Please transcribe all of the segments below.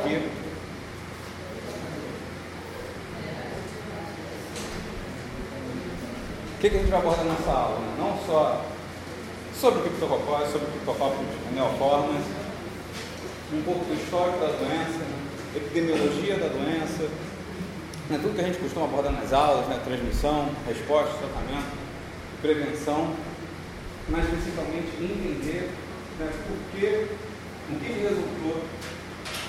aqui. O que, que a gente vai abordar nessa aula? Né? Não só sobre criptococós, sobre criptocópicos neoformas, um pouco do histórico da doença, epidemiologia da doença, né? tudo que a gente costuma abordar nas aulas, né? transmissão, resposta, tratamento, prevenção, mas principalmente entender né, por que, o que resultou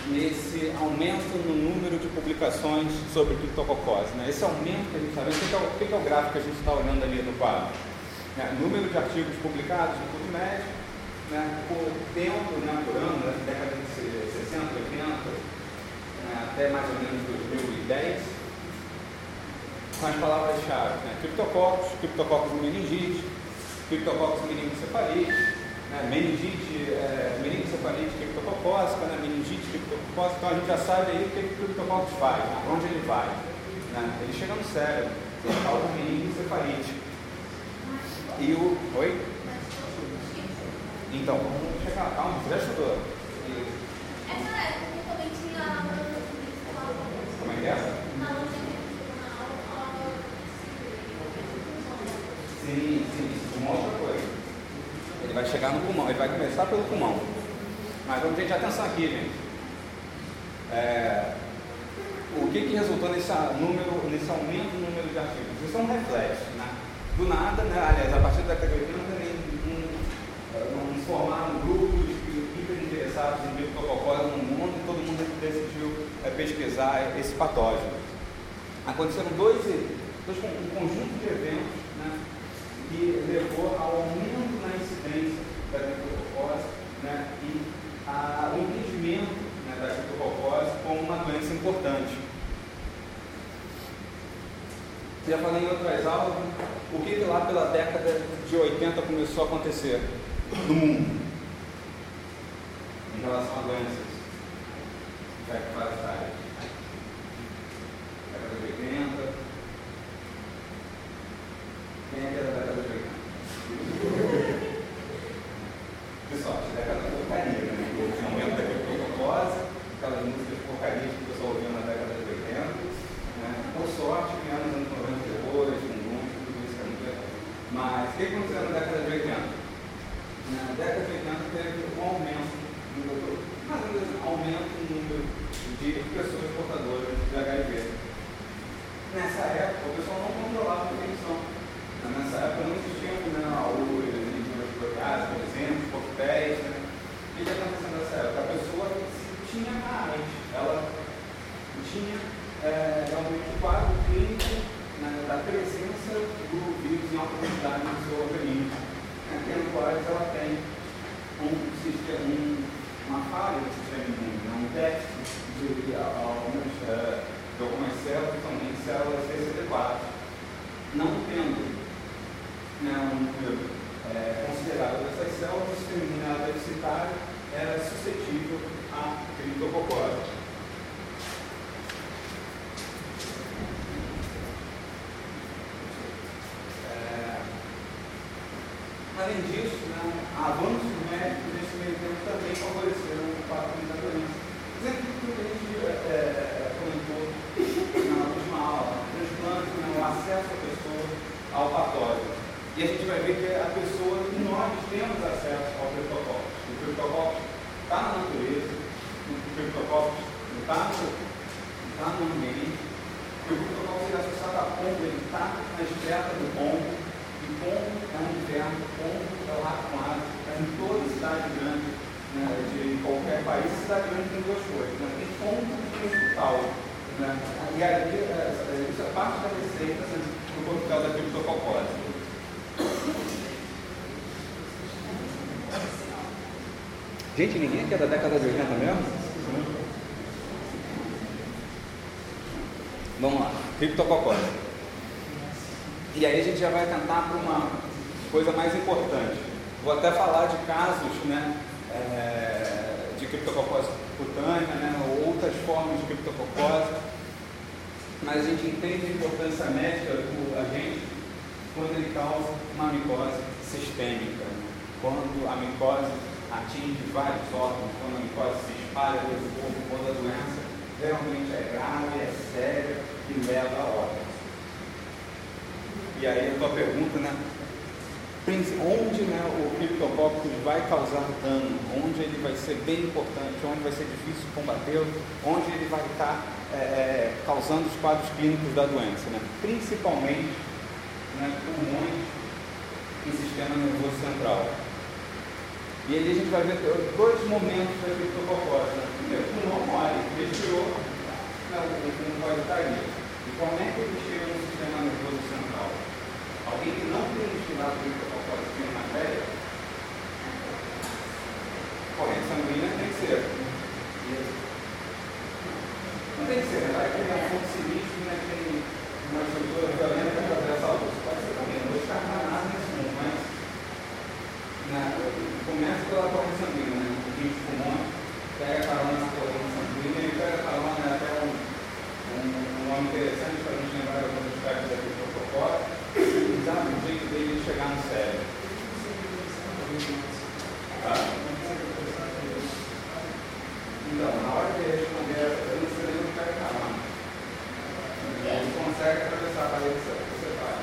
nesse aumento no número de publicações sobre criptococose. Né? Esse aumento que a gente está vendo, o que é, o, que é o gráfico que a gente está olhando ali no quadro? Né? Número de artigos publicados no PubMed, né? por tempo, né? por ano, na década de 60, 80, né? até mais ou menos 2010, com as palavras-chave, né? criptococcus, criptococcus meningite, criptococcus meningocefalite, né, meningite, é, meningocefalite criptococócica, né, meningite criptococócica, então a gente já sabe aí o que o criptococcus faz, né, onde ele vai. Né, ele chega no cérebro, ele causa meningocefalite. E o. Oi? Então, vamos chegar, calma, você já estudou. Essa é, também tinha Como é que é essa? Sim, sim, outra coisa. Ele vai chegar no pulmão, ele vai começar pelo pulmão. Mas vamos ter atenção aqui, gente. É, o que, que resultou nesse, número, nesse aumento no número de artigos? Isso é um reflexo, né? Do nada, né? aliás, a partir da década de 80, um, um, formaram grupos hiper interessados em criptococose no mundo e todo mundo decidiu é, pesquisar esse patógeno. Aconteceram dois, dois um conjunto de eventos né, que levou ao aumento na incidência da criptococose né, e a, o entendimento né, da criptococose como uma doença importante. Já falei em outras aulas o que, lá pela década de 80 começou a acontecer no mundo em relação a doenças parasitárias. Década de 80. Quem é que era da década de 80? Pessoal, a década de porcaria, né? O aumento da criptococose, aquelas músicas de porcaria que o pessoal ouviu na década de 80. Né? Por sorte, vieram nos anos 90 depois, com números, tudo isso que é muito legal. Mas o que aconteceu na década de 80? Na década de 80 teve um aumento, ou menos um aumento no número de pessoas portadoras de HIV. Nessa época, o pessoal não controlava a infecção. Nessa época não existiam né, URAs, enzimas bloqueadas, por exemplo, coquetéis. Né? O que, que aconteceu nessa época? A pessoa tinha AIDS, ela tinha é, realmente o quadro clínico né, da presença do vírus em alta quantidade no seu organismo. Tendo quais ela tem um, um, uma falha no sistema imune, né, um déficit de algumas, é, de algumas células, principalmente células CD4. Não tendo né, um número é, considerável dessas células, deficitário era suscetível a criptococose. É, além disso, né, avanços médicos nesse meio tempo também favoreceram o patrulho da doença. Exemplo que a gente é, é, comentou na última aula, transplante, né, o acesso da pessoa ao patógeno. E a gente vai ver que a pessoa, nós temos acesso ao criptocópio. O criptocópio está na natureza, o criptocópio está no, tá no ambiente, e o criptocópio é associado a pombo, ele está na estreta do pombo, e pombo é um inverno, pombo é o rato é em toda cidade grande né, de qualquer país, cidade grande tem duas coisas, né? tem pombo e tem hospital. Né? E aí, isso é parte da receita do hospital da criptococose. Aqui é da década de 80 mesmo? Vamos lá, criptococose. E aí a gente já vai tentar para uma coisa mais importante. Vou até falar de casos né, é, de criptococose cutânea, né, ou outras formas de criptococose. Mas a gente entende a importância médica do agente quando ele causa uma micose sistêmica. Quando a micose atinge vários órgãos, quando a micose se espalha pelo corpo, quando a doença realmente é grave, é séria e leva a óbito. E aí a tua pergunta, né? Onde né, o criptococcus vai causar dano, onde ele vai ser bem importante, onde vai ser difícil combater, onde ele vai estar é, é, causando os quadros clínicos da doença, né? principalmente né, pulmões e sistema nervoso central. E ali a gente vai ver dois momentos da criptococose. Né? Primeiro, o o pulmão pode estar ali. E como é que ele chega no sistema nervoso central? Alguém que não tem estudado criptococose tem uma matéria? Corrente sanguínea tem que ser. Não tem que ser, né? Criar um fonte sinistro, né? Tem uma estrutura violenta que atravessa a luz. Pode ser também, não vou descartar nada nesse mundo, mas né, começa pela corrente sanguínea, né? Um pouquinho de pulmões, pega a carona na corrente sanguínea e pega a carona né, até um, um, um nome interessante para a gente lembrar alguns aspectos da criptococose, usar o jeito dele de chegar no cérebro. Tá? Então, na hora de responder essa pergunta, você não pega a carona. Ele consegue atravessar a parede cerebral.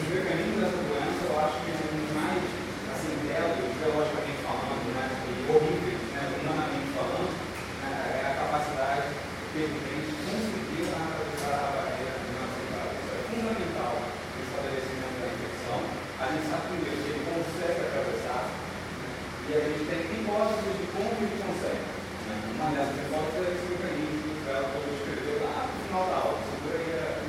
Os mecanismos dessa doença, eu acho que um dos mais assim, belos, biologicamente falando, né, horríveis, né, humanamente falando, né, é a capacidade que ele tem de conseguir atravessar a barreira nacional. Isso é fundamental no estabelecimento da infecção. A gente sabe primeiro que ele consegue atravessar e a gente tem hipóteses de como ele consegue. Né? Uma dessas hipóteses é esse mecanismo que ela pode escrever lá no final da aula. Segura aí a.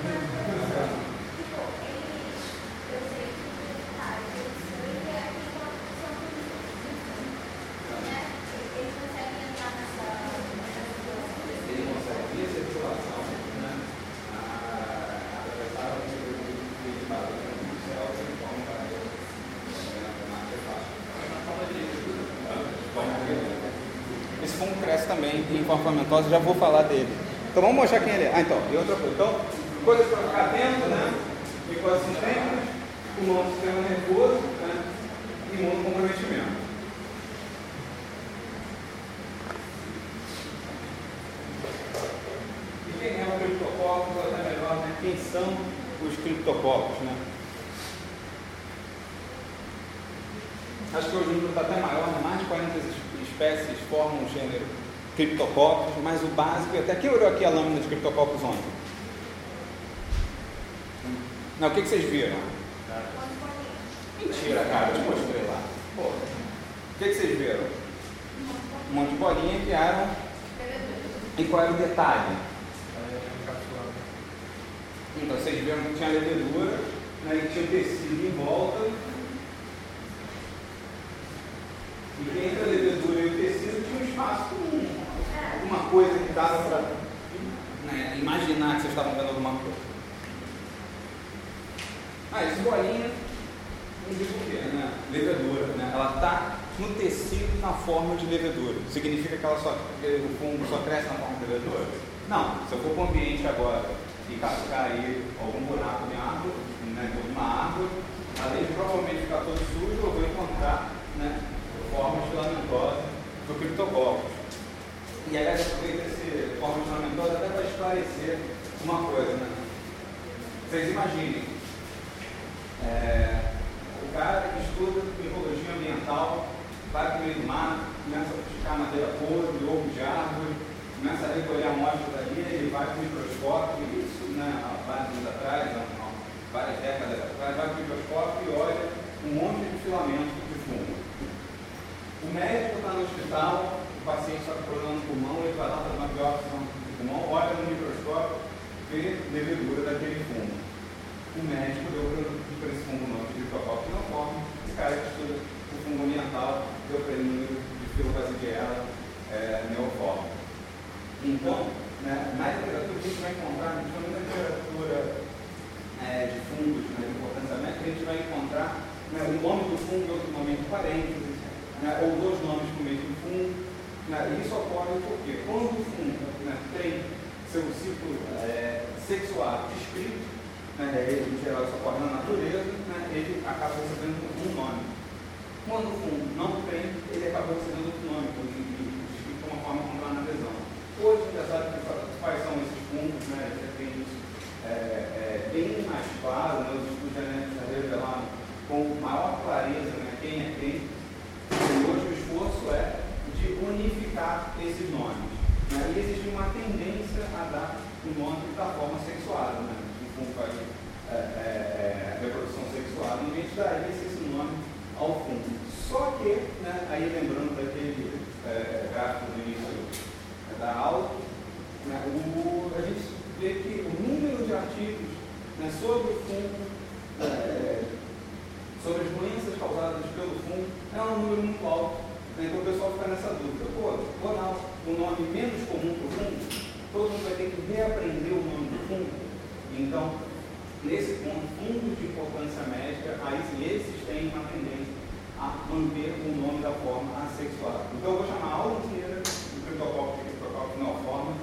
Ele consegue via circulação, né? atravessar o de barulho no céu, sem como para ele. Esse fungo cresce fermentosa, já vou falar dele. Então vamos mostrar quem ele é. Ah, então, e outra coisa. Então, coisas para ficar atento, né? Micose sistêmicas, pulmão do sistema nervoso, né? Imunocomprometimento. E quem é o criptococcus, ou até melhor, né? Quem são os criptococcus, né? Acho que o número está até maior, né? mais de 40 espécies formam o gênero Cryptococcus, mas o básico, até quem olhou aqui a lâmina de Cryptococcus ontem? Não, o que, que vocês viram? Mentira, cara, eu te mostrei lá. Pô, o que, que vocês viram? Um monte de bolinha que eram. E qual era o detalhe? Então vocês viram que tinha levedura, né, e tinha tecido em volta. E que entre a levedura e o tecido tinha um espaço comum. Alguma coisa que dava para né, imaginar que vocês estavam vendo alguma coisa. Ah, esse bolinha, não digo o quê, né? Levedura, né? Ela está no tecido na forma de levedura. Significa que ela só, o fungo só cresce na forma de levedura? Não. Se eu for para o ambiente agora e aí algum buraco de árvore, né, de uma árvore, além de provavelmente ficar todo sujo, eu vou encontrar né, formas filamentosas do criptococcus. E aliás, aproveita esse forma filamentosa até para esclarecer uma coisa, né? Vocês imaginem, é, o cara que estuda ecologia ambiental vai para o meio do mato, começa a buscar madeira podre, ovo de árvore, começa a recolher amostras ali, ele vai para o microscópio, isso né, há vários anos atrás, não, várias décadas atrás, vai para o microscópio e olha um monte de filamentos de fungo. O médico está no hospital, o paciente está com problema no pulmão, ele vai lá fazer uma biópsia no pulmão, olha no microscópio, vê levedura daquele fungo. O médico deu para esse fungo nome de neoforme, esse cara que estuda o fungo ambiental deu para ele número de filobasidiela é, neoforme. Então, né, na literatura a gente vai encontrar, principalmente na literatura é, de fungos, né, de médica, a gente vai encontrar né, o nome do fungo outro nome parênteses, né, ou dois nomes com o mesmo fungo. Né, isso ocorre porque quando o fungo né, tem seu ciclo é, sexual descrito, né, ele, em geral isso ocorre na natureza, né, ele acaba recebendo um nome. Quando o fungo não tem, ele acabou sendo outro nome, descrito como uma forma como na lesão. Hoje, já sabe quais são esses fungos, né? Já tem isso é, é, bem mais claro, né? os estudos genéticos já revelaram com maior clareza né? quem é quem. E hoje o esforço é de unificar esses nomes. Né? E existe uma tendência a dar o nome da forma sexuada, né? O fungo faz é, é, é, reprodução sexual, em vez de dar esse nome ao fundo. Só que, né, aí lembrando daquele é, gráfico do início da aula, né, o, a gente vê que o número de artigos né, sobre o fungo, é, sobre as doenças causadas pelo fungo, é um número muito alto. Né, então o pessoal fica nessa dúvida. Pô, vou dar o nome menos comum para o fungo? Todo mundo vai ter que reaprender o nome do fungo? Então, nesse ponto, fundos de importância médica, aí sim, esses têm uma tendência a manter o nome da forma assexuada. Então, eu vou chamar a aula inteira do criptococcus de criptococcus forma.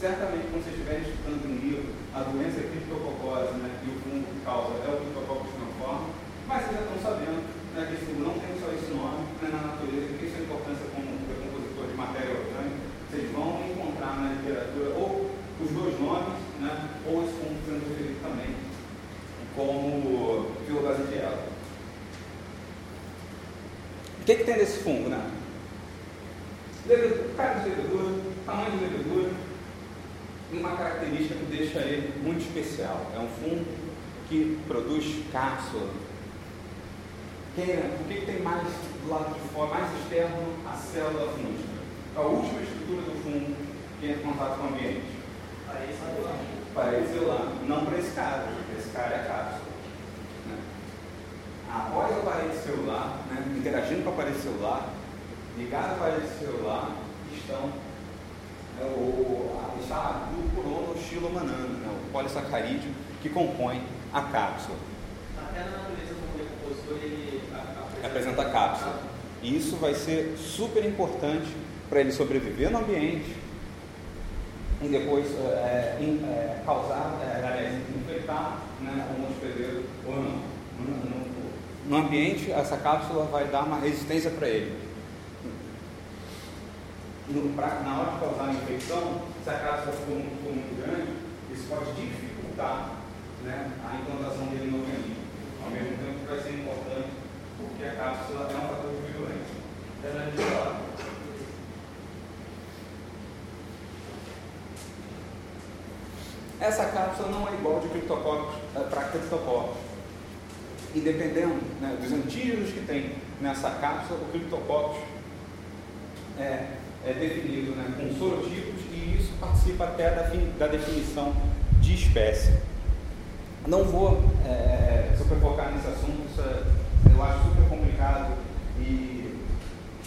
Certamente, quando vocês estiverem estudando um livro, a doença criptococose né, e o fungo que causa é o criptococcus forma, mas vocês já estão sabendo né, que esse fungo não tem só esse nome né, na natureza, que sua importância como decompositor de matéria orgânica. Vocês vão encontrar na literatura ou os dois nomes, né, ou esse fungo sendo referido também como filobase de ela. O que, tem desse fungo, né? Cara de levedura, tamanho de levedura, uma característica que deixa ele muito especial. É um fungo que produz cápsula. Quem, o que, que tem mais do lado de fora, mais externo, a célula fúngica? A última estrutura do fungo que entra em contato com o ambiente. Parede celular. Parede celular. Não para esse cara. Esse cara é a cápsula. Né? Após a parede celular, né, interagindo com a parede celular, ligado à parede celular, estão é, o, a, está glucuronoxilomanano, né, o polissacarídeo que compõe a cápsula. Até na natureza como decompositor ele apresenta, a cápsula. E isso vai ser super importante para ele sobreviver no ambiente e depois é, in, é, causar, é, infectar né, um hospedeiro ou não. No, ambiente, essa cápsula vai dar uma resistência para ele. No, pra, na hora de causar a infecção, se a cápsula for muito, for muito grande, isso pode dificultar né, a implantação dele no organismo. Ao mesmo tempo, vai ser importante porque a cápsula é um fator de violência. É Essa cápsula não é igual de criptococcus é, para criptococcus. E dependendo né, dos antígenos que tem nessa cápsula, o criptococcus é, é definido né, com sorotipos e isso participa até da, da definição de espécie. Não vou é, super focar nesse assunto, isso é, eu acho super complicado e,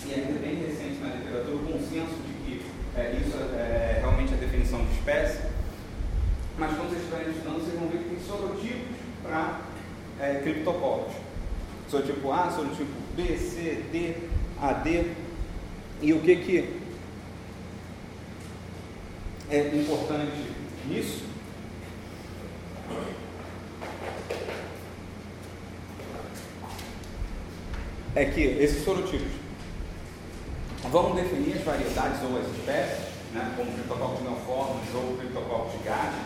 e ainda bem recente na literatura o consenso de que é, isso é realmente a definição de espécie mas quando vocês estiverem estudando, vocês vão ver que tem sorotipos para é, criptococcus. Sorotipo A, sorotipo B, C, D, AD. E o que, que é importante nisso? É que esses sorotipos vão definir as variedades ou as espécies, né, como criptococcus neoformes ou criptococcus gatos,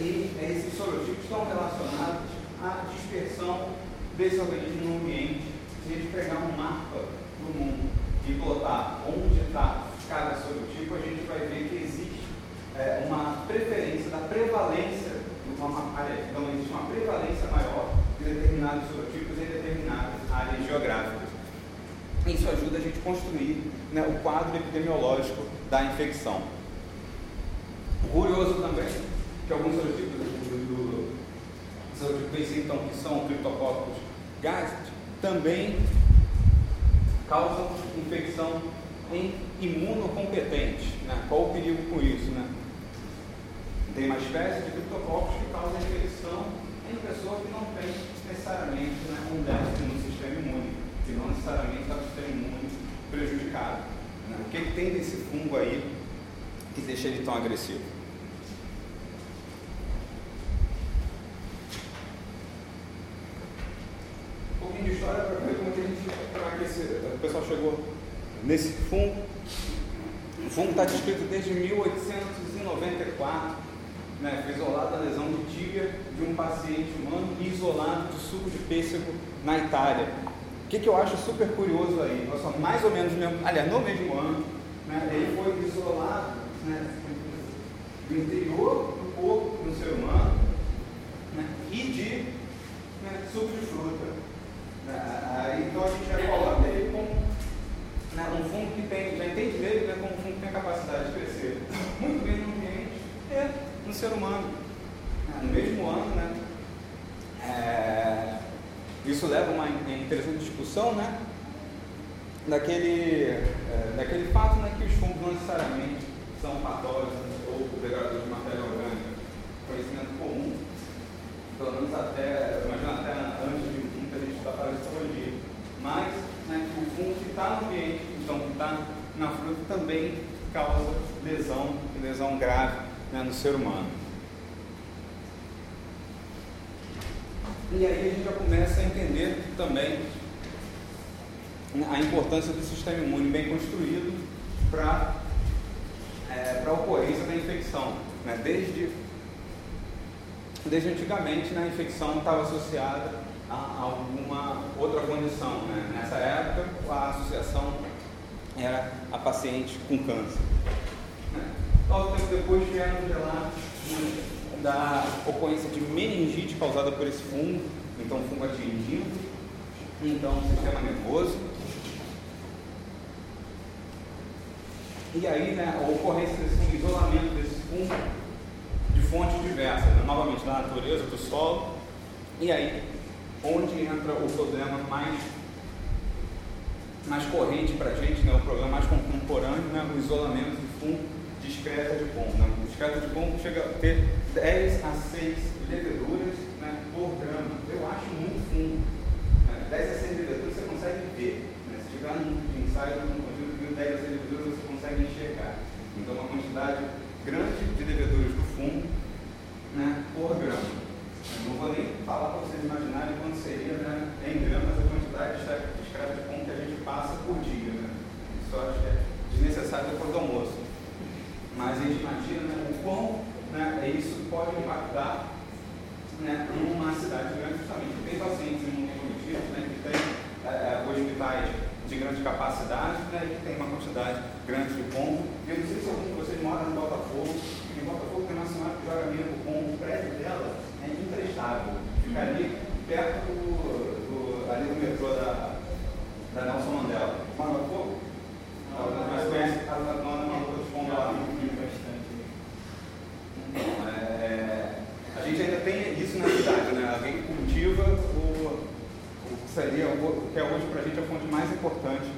e esses sorotipos estão relacionados à dispersão desse organismo no ambiente. Se a gente pegar um mapa do mundo e botar onde está cada sorotipo, a gente vai ver que existe é, uma preferência da prevalência, uma, então existe uma prevalência maior de determinados sorotipos em determinadas áreas geográficas. Isso ajuda a gente a construir né, o quadro epidemiológico da infecção. Curioso também que alguns serotipos do, do, então, que são criptocópicos gás, também causam infecção em imunocompetentes. Né? Qual o perigo com isso? Né? Tem uma espécie de criptocópicos que causa infecção em pessoa que não tem necessariamente né, um déficit no sistema imune, que não necessariamente está o sistema imune prejudicado. Né? O que, que tem desse fungo aí que deixa ele tão agressivo? pouquinho de história para ver como ele nesse fungo. O fungo está descrito desde 1894, né? foi isolado a lesão de tibia de um paciente humano isolado de suco de pêssego na Itália. O que, que eu acho super curioso aí? Nós somos mais ou menos, mesmo, aliás, no mesmo ano, né? ele foi isolado né? do interior do corpo do ser humano né? e de né? suco de fruta. Né? Então a gente já coloca ele como né? um fungo que tem, já entende dele né? como um fungo que tem a capacidade de crescer muito bem no ambiente e no ser humano. No mesmo ano, né? É, isso leva a uma interessante discussão, né? Daquele, é, daquele fato né, que os fungos não necessariamente são patógenos ou degradadores de matéria orgânica. Conhecimento comum, pelo menos até, imagina até antes de muita gente estudar parasitologia. Mas né, o fungo que está no ambiente, então que está na fruta, também causa lesão, lesão grave né, no ser humano. E aí a gente já começa a entender também a importância do sistema imune bem construído para é, a ocorrência da infecção. Né? Desde, desde antigamente, né, a infecção estava associada a alguma outra condição. Né? Nessa época, a associação era a paciente com câncer. Logo tempo depois vieram os relatos da ocorrência de meningite causada por esse fungo, então fungo atingindo então o sistema nervoso. E aí, né, a ocorrência desse fungo, isolamento desse fungo de fontes diversas, né, novamente da natureza, do solo, e aí onde entra o problema mais, mais corrente para a gente, né, o problema mais contemporâneo, né, o isolamento do fungo discreta de pombo. Né? Discreta de pombo chega a ter 10 a 6 leveduras né, por grama. Eu acho muito fundo. Né? 10 a 6 leveduras você consegue ver. Né? Se tiver um ensaio no conjunto de 10 a 6 leveduras, você consegue enxergar. Então, uma quantidade grande de leveduras do fundo né, por grama. Eu não vou nem falar para vocês imaginarem quanto seria né, em gramas a quantidade de discreta de pombo que a gente passa por dia. Né? Isso acho que é desnecessário depois do almoço mas a gente imagina né, o quão né, isso pode impactar né, uma cidade grande, justamente tem pacientes imunocompetitivos, né, que tem é, é, hospitais de grande capacidade né, e que tem uma quantidade grande de pombo. Eu não sei se algum de vocês mora em Botafogo, em Botafogo tem uma senhora que joga meio do pombo, o prédio dela é imprestável, fica ali perto do, do, ali do metrô da, da Nelson Mandela. Mora em Botafogo? Mas conhece a dona Maluca é, a gente ainda tem isso na cidade, né? Alguém cultiva o, seria, o que é hoje para a gente a fonte mais importante,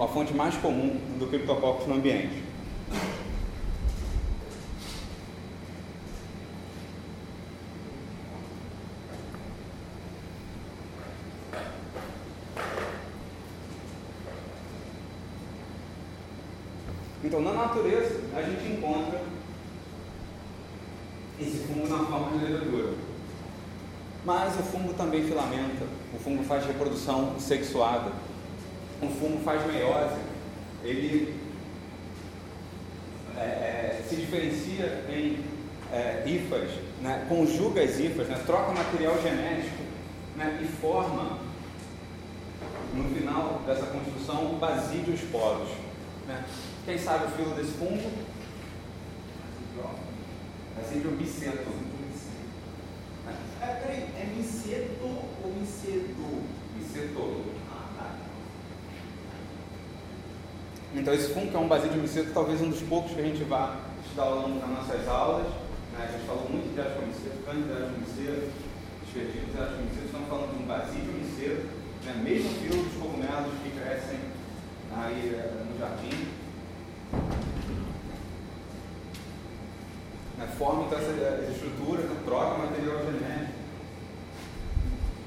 a fonte mais comum do criptococcus no ambiente. Então, na natureza, a gente encontra esse fungo na forma de levedura. Mas o fungo também filamenta, o fungo faz reprodução sexuada, o fungo faz meiose, ele é, é se diferencia em é, hifas, né, conjuga as hifas, né, troca material genético né, e forma, no final dessa construção, basídeos poros. Né. Quem sabe o filo desse fungo? É sempre o miceto. É, peraí, é miceto miceto? Miceto. Ah, tá. Então esse fungo é um basílio miceto, talvez um dos poucos que a gente vai estudar ao longo das nossas aulas. Né? A gente falou muito de ascomiceto, cândido miceto, desperdidos de ascomiceto. Estamos falando de um basílio miceto, né? mesmo filo dos cogumelos que crescem aí eh, no jardim. Né, forma então essa estrutura, né, troca material genético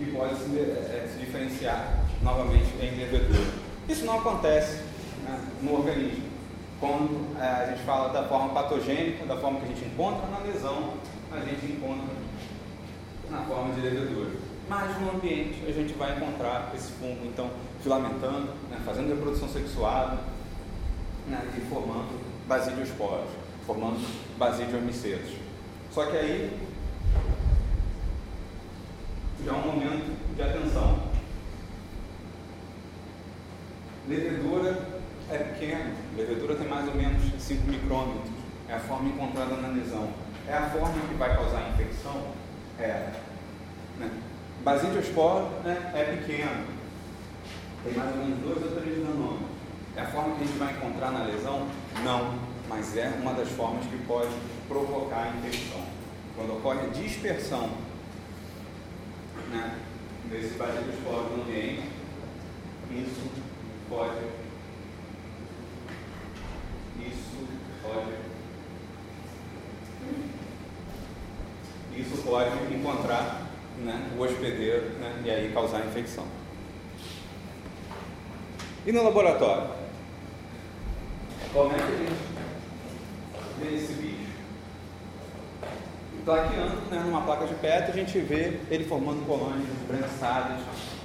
pode se, é, se diferenciar novamente em levedura. Isso não acontece né, no organismo. Quando é, a gente fala da forma patogênica, da forma que a gente encontra na lesão, a gente encontra na forma de levedura. Mas no ambiente a gente vai encontrar esse fungo, então, filamentando, né, fazendo reprodução sexuada né, e formando basidiosporos, formando basidiomicetos. Só que aí já é um momento de atenção. Levedura é pequena, levedura tem mais ou menos 5 micrômetros, é a forma encontrada na lesão. É a forma que vai causar infecção? É. Né? Basidiosporo né, é pequeno, tem mais ou menos 2 ou 3 nanômetros. É a forma que a gente vai encontrar na lesão? Não, mas é uma das formas que pode provocar a infecção. Quando ocorre a dispersão né, desse basidiosporo no ambiente, isso pode isso pode isso pode encontrar né, o hospedeiro né, e aí causar infecção. E no laboratório? Como é que a gente vê esse bicho? Plaqueando né, numa placa de PET, a gente vê ele formando colônias branquiçadas,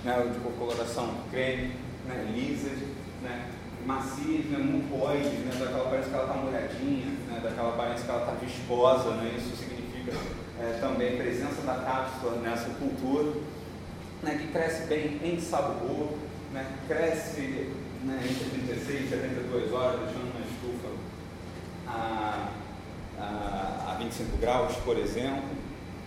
né, de coloração creme, né, lisas, né, macias, né, mucoides, né, daquela aparência que ela está molhadinha, né, daquela aparência que ela está viscosa, né, isso significa é, também presença da cápsula nessa cultura, né, que cresce bem em sabor, né, cresce né, entre 36 e 72 horas, deixando uma estufa a, a, a 25 graus, por exemplo,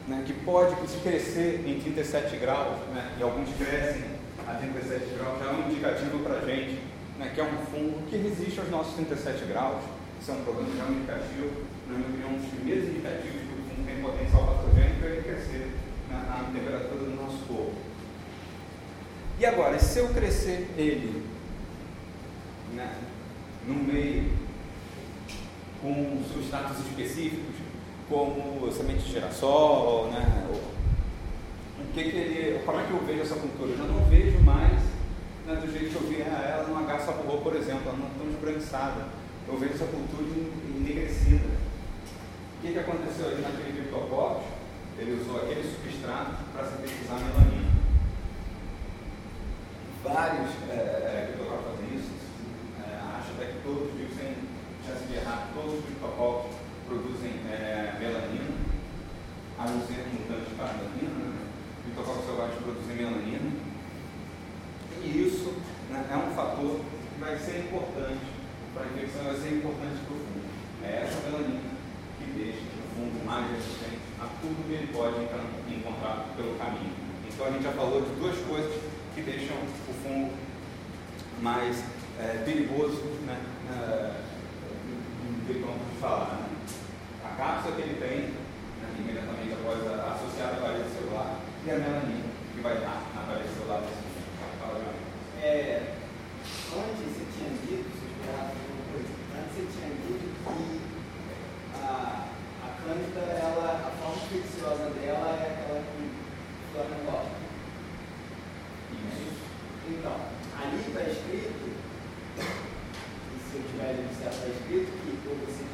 né, que pode crescer em 37 graus, né, e alguns crescem a 37 graus, já é um indicativo para a gente né, que é um fungo que resiste aos nossos 37 graus. Isso é um problema já é um indicativo, na minha opinião, um dos primeiros indicativos que o fungo tem potencial patogênico é ele crescer na, na temperatura do nosso corpo. E agora, se eu crescer ele né, no meio com substratos específicos, como semente de girassol, né, o que, que ele, como é que eu vejo essa cultura? Eu já não vejo mais né, do jeito que eu via ela no H Saburro, por exemplo, ela não é tão esbranquiçada. Eu vejo essa cultura enegrecida. O que, que aconteceu ali naquele criptococcus? Ele usou aquele substrato para sintetizar melanina. Vários é, criptococcus fazem isso, é, acho até que todos, de errar, todos os criptococcus produzem é, melanina, a não ser mutantes para melanina, né? criptococcus selvagens produzem melanina, e isso né, é um fator que vai ser importante para a infecção, vai ser importante para o fungo. É essa melanina que deixa o fungo mais resistente a tudo que ele pode encontrar pelo caminho. Então a gente já falou de duas coisas que deixam o fungo mais é, perigoso, né, é, de falar. Né? A cápsula que ele tem, né, imediatamente após a, associada à parede celular, e a melanina que vai estar na parede celular desse é, antes você tinha dito, antes você tinha dito que a, a cândida, ela, a forma infecciosa dela é aquela que flamengola. Isso. Então, ali está escrito, se eu tiver ali certo, está escrito que,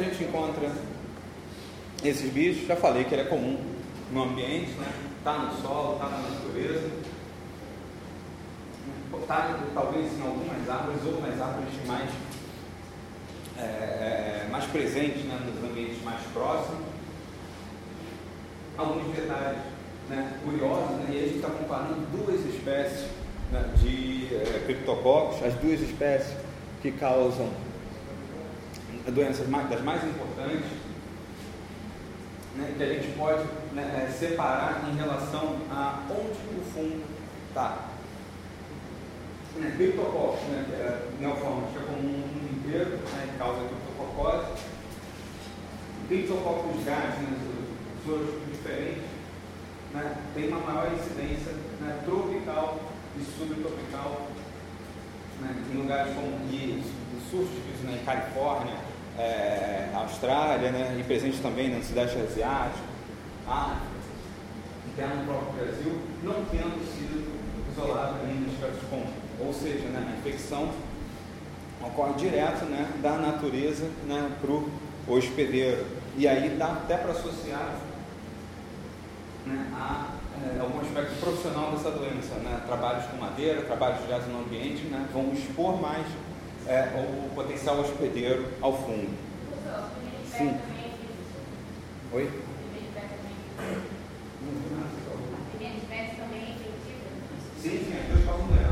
a gente encontra esses bichos, já falei que ele é comum no ambiente, né? Tá no solo, tá na natureza. Tá, talvez em algumas árvores, ou árvores mais, é, é, mais presentes né, nos ambientes mais próximos. Alguns detalhes né, curiosos, né? e a gente está comparando duas espécies né, de é, criptococcus, as duas espécies que causam a doença das mais importantes, né, que a gente pode né, é, separar em relação a onde o fungo está. Né, Criptococcus, né, que é neoformas, é que é comum no mundo inteiro, né, causa criptococose. Criptococcus gás, né, soros diferentes, né, tem uma maior incidência né, tropical e subtropical, né, em lugares como de, de surtos, né, Califórnia, é, Austrália, né? e presente também no Sudeste Asiático, África, interno no próprio Brasil, não tendo sido isolado ainda nos casos comuns. Ou seja, né, a infecção ocorre direto né, da natureza né, para o hospedeiro. E aí dá até para associar né, a é, algum aspecto profissional dessa doença. Né? Trabalhos com madeira, trabalhos direto no ambiente né, vão expor mais é, o potencial hospedeiro ao fundo. Sim. Oi? Sim, sim, eu estou falando dela.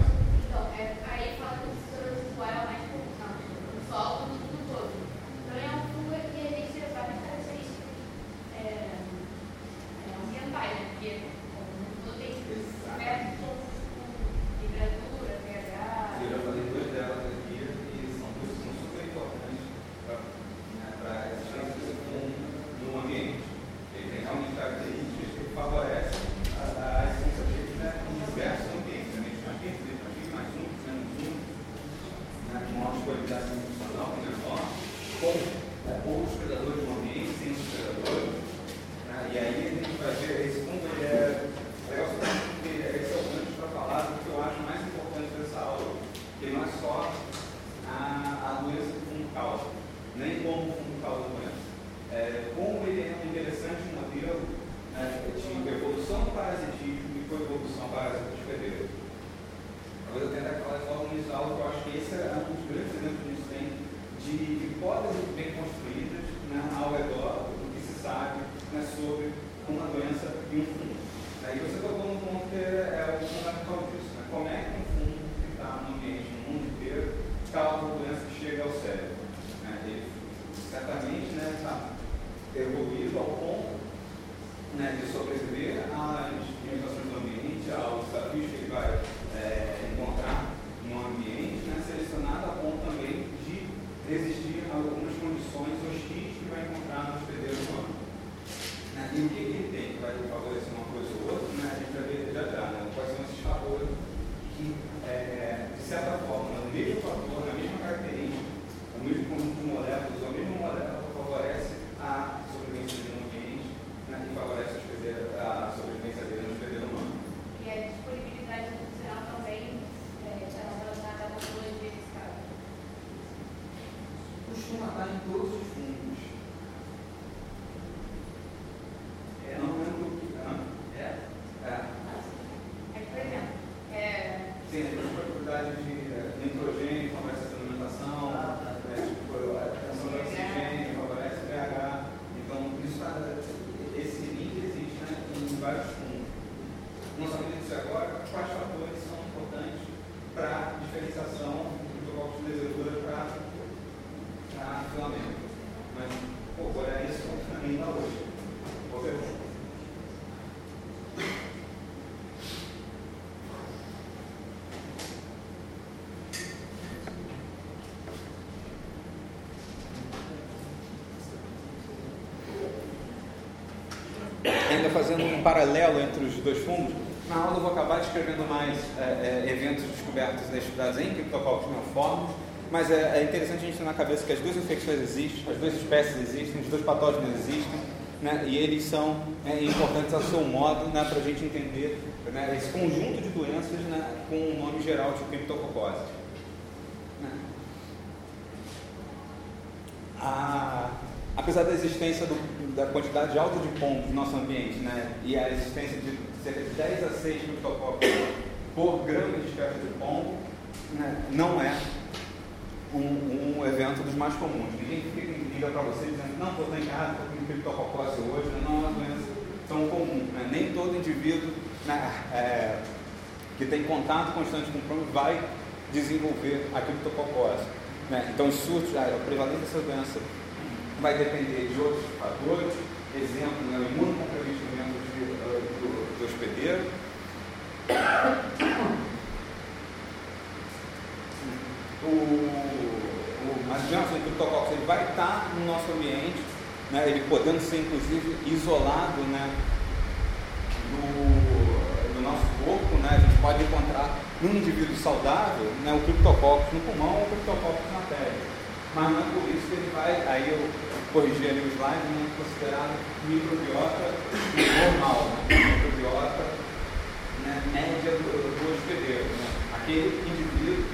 Fazendo um paralelo entre os dois fungos, na aula eu vou acabar descrevendo mais é, é, eventos descobertos estudados em criptococcus neoformes, mas é, é, interessante a gente ter na cabeça que as duas infecções existem, as duas espécies existem, os dois patógenos existem, né, e eles são é, importantes ao seu modo né, para a gente entender né, esse conjunto de doenças né, com o nome geral de criptococose. Né. A, apesar da existência do, da quantidade alta de pombos no nosso ambiente né, e a existência de cerca de 10 a 6 criptococos por grama de espécie de pombo, né, não é um, um, evento dos mais comuns. Ninguém liga para você dizendo, não, estou em casa, estou com criptococose hoje, né, não é uma doença tão comum. Né? Nem todo indivíduo né, é, que tem contato constante com o pombo vai desenvolver a criptococose. Né? Então, os surtos, a prevalência dessa doença vai depender de outros fatores, exemplo, né, o imunocomprometimento de, uh, do, do hospedeiro. O, o, mas digamos, o criptococcus ele vai estar no nosso ambiente, né, ele podendo ser inclusive isolado né, do, do nosso corpo, né, a gente pode encontrar num indivíduo saudável né, o criptococcus no pulmão ou o criptococcus na pele. Mas não é por isso que ele vai, aí eu corrigir ali o slide, né, considerado microbiota normal, né, microbiota né, média do, do hospedeiro. Né. Aquele indivíduo,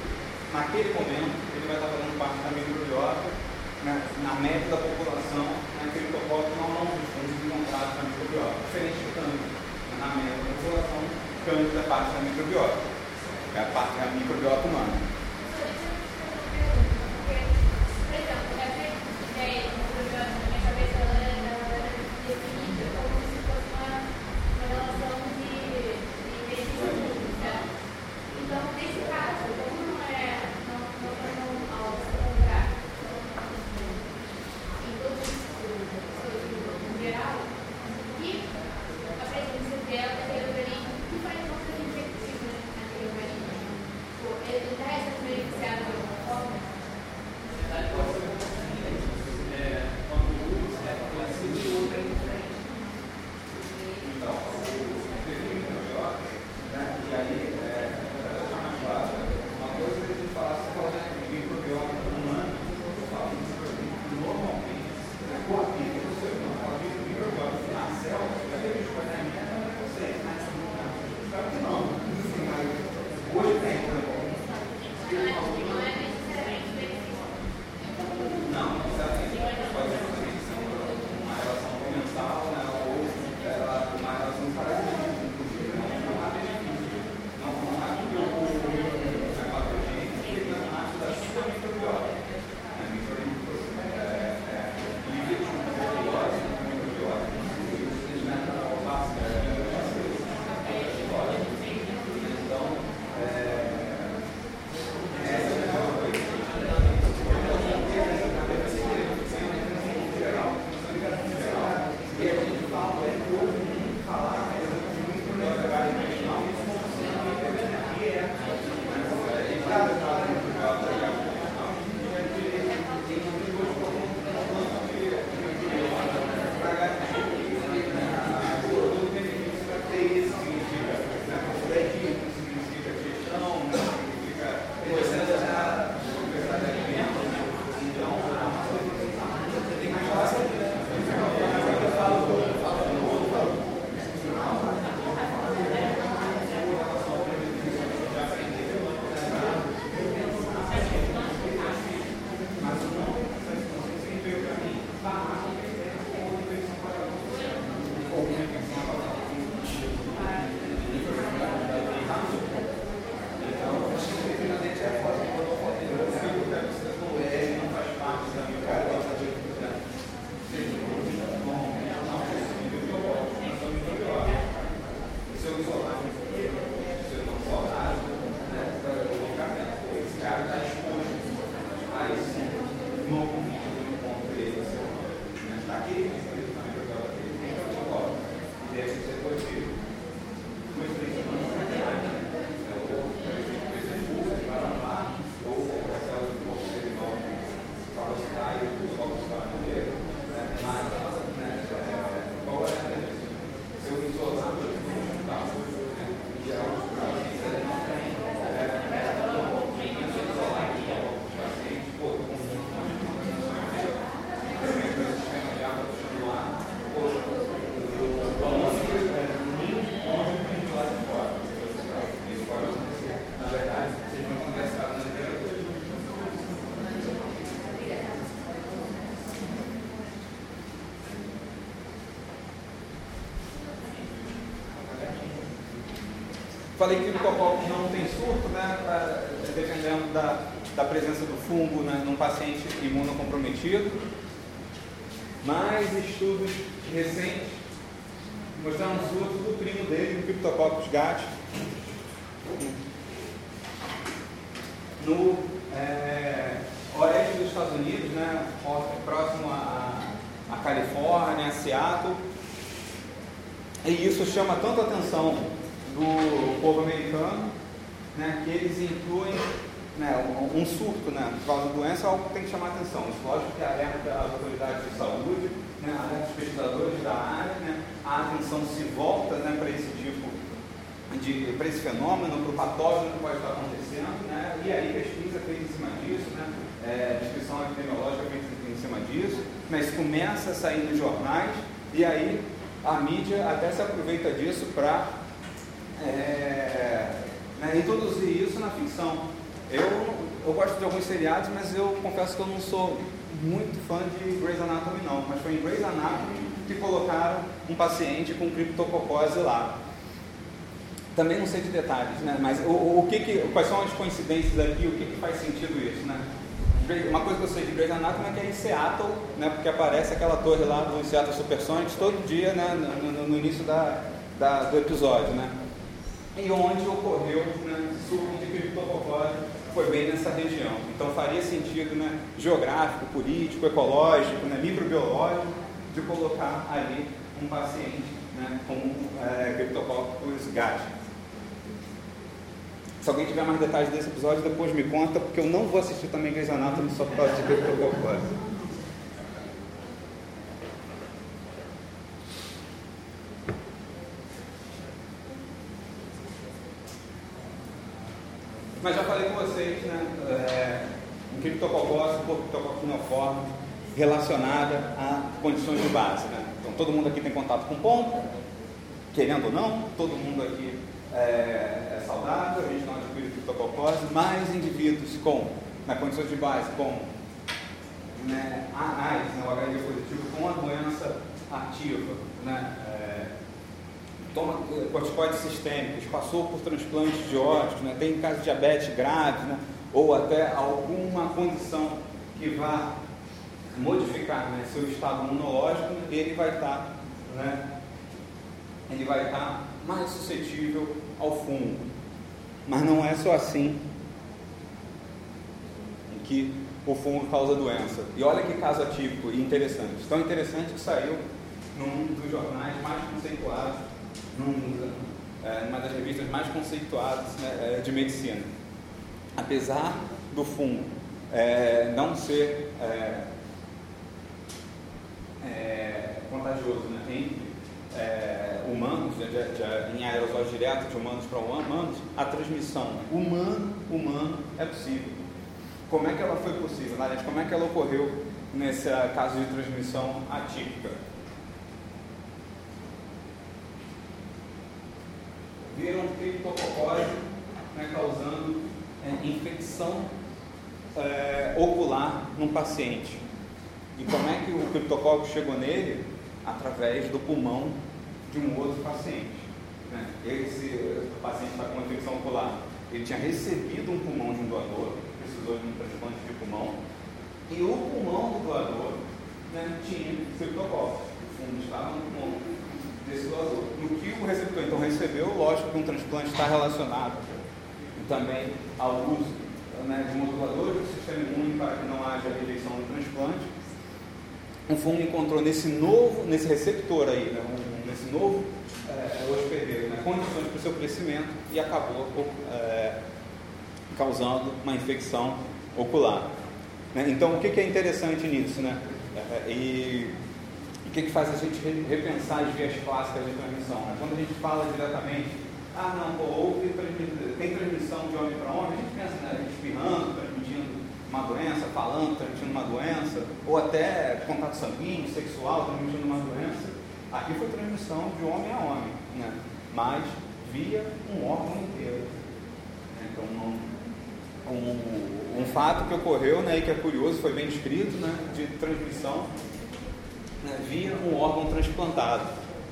naquele momento, ele vai estar fazendo parte da microbiota, né, na média da população, naquele né, não não fundos encontrados na microbiota, diferente do câmbio. Né, na média da população, o câmbio é parte da microbiota, é a parte da microbiota humana. Por exemplo, Falei que o criptococcus não tem surto, né, dependendo da, da presença do fungo né, num paciente imunocomprometido. Mais estudos recentes mostrando um surto do primo dele, do Cryptococcus gat, no é, oeste dos Estados Unidos, né, próximo a, a Califórnia, a Seattle. E isso chama tanto atenção do povo americano, né, que eles incluem né, um, surto né, por causa da doença, é algo que tem que chamar atenção. Isso lógico que alerta as autoridades de saúde, né, alerta os pesquisadores da área, né, a atenção se volta né, para esse tipo de para esse fenômeno, para o patógeno que pode estar acontecendo, né, e aí pesquisa feita em cima disso, né, é, descrição epidemiológica feita em cima disso, mas começa a sair nos jornais e aí a mídia até se aproveita disso para é, né, introduzir isso na ficção. Eu, eu gosto de alguns seriados, mas eu confesso que eu não sou muito fã de Grey's Anatomy não, mas foi em Grey's Anatomy que colocaram um paciente com criptococose lá. Também não sei de detalhes, né? mas o, o que, que quais são as coincidências aqui, o que, que faz sentido isso, né? Uma coisa que eu sei de Grey's Anatomy é que é em Seattle, né, porque aparece aquela torre lá do Seattle Supersonics todo dia né, no, no, no início da, da, do episódio. Né? E onde ocorreu né, surto de criptococose foi bem nessa região. Então faria sentido né, geográfico, político, ecológico, né, microbiológico, de colocar ali um paciente né, com é, Cryptococcus gat. Se alguém tiver mais detalhes desse episódio, depois me conta, porque eu não vou assistir também Grey's Anatomy só por causa de Cryptococcus. Mas já falei com vocês, né? É, um criptococose, criptococcinoforme, relacionada a condições de base. Né? Então todo mundo aqui tem contato com pompa, querendo ou não, todo mundo aqui é, é saudável, a gente não adquire criptococose, mas indivíduos com, na condições de base, com né, a AIDS, né, o HIV positivo, com a doença ativa, né, toma corticoides sistêmicos, passou por transplantes de órgãos, né, tem caso de diabetes grave, né, ou até alguma condição que vá modificar né, seu estado imunológico, ele vai estar, né, ele vai estar mais suscetível ao fungo. Mas não é só assim que o fungo causa doença. E olha que caso atípico e interessante. Tão interessante que saiu num dos jornais mais conceituados é, numa das revistas mais conceituadas né, é, de medicina. Apesar do fungo é, não ser é, é, contagioso né, entre humanos, de, de, em aerosol direto de humanos para humanos, a transmissão humano-humano é possível. Como é que ela foi possível? Aliás, como é que ela ocorreu nesse caso de transmissão atípica? Viram criptococose né, causando é, infecção é, ocular num paciente. E como é que o criptococcus chegou nele? Através do pulmão de um outro paciente. Né? Esse paciente está com infecção ocular. Ele tinha recebido um pulmão de um doador, precisou de um transplante de pulmão, e o pulmão do doador né, tinha criptococcus. O fundo estava no pulmão desse doador. No que o receptor então recebeu, lógico que um transplante está relacionado também ao uso né, de moduladores do sistema imune para que não haja rejeição do transplante. O fungo encontrou nesse novo, nesse receptor aí, né, um, nesse novo é, hospedeiro, né, condições para o seu crescimento e acabou é, causando uma infecção ocular. Né? Então, o que, que, é interessante nisso? Né? É, e que, que faz a gente repensar as vias clássicas de transmissão? Né? Quando a gente fala diretamente, ah não, pô, houve, tem transmissão de homem para homem, a gente pensa, né, espirrando, transmitindo uma doença, falando, transmitindo uma doença, ou até contato sanguíneo, sexual, transmitindo uma doença. Aqui foi transmissão de homem a homem, né? mas via um órgão inteiro. Então, um, um, um fato que ocorreu né, e que é curioso, foi bem descrito, né, de transmissão né, via um órgão transplantado.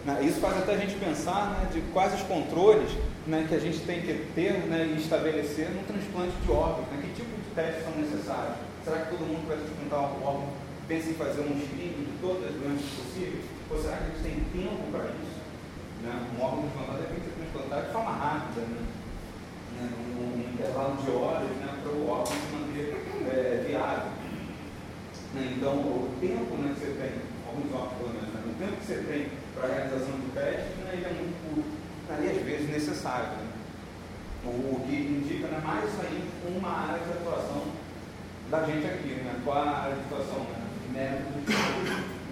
Né? Isso faz até a gente pensar né, de quais os controles né, que a gente tem que ter né, e estabelecer no transplante de órgãos. Né? Que tipo de testes são necessários? Será que todo mundo vai transplantar um órgão pensa em fazer um screening de todas as doenças possíveis? Ou será que a gente tem tempo para isso? Né? Um órgão transplantado tem que ser transplantado de forma rápida, né? né? Um intervalo de horas né? para o órgão se manter é, viável. Né? Então, o tempo né, que você tem, alguns órgãos pelo menos, né? o tempo que você tem para a realização de testes, né, ele é muito curto, e às vezes necessário. Né? O, que indica né, mais aí uma área de atuação da gente aqui, né? qual a área de atuação? Né? Métodos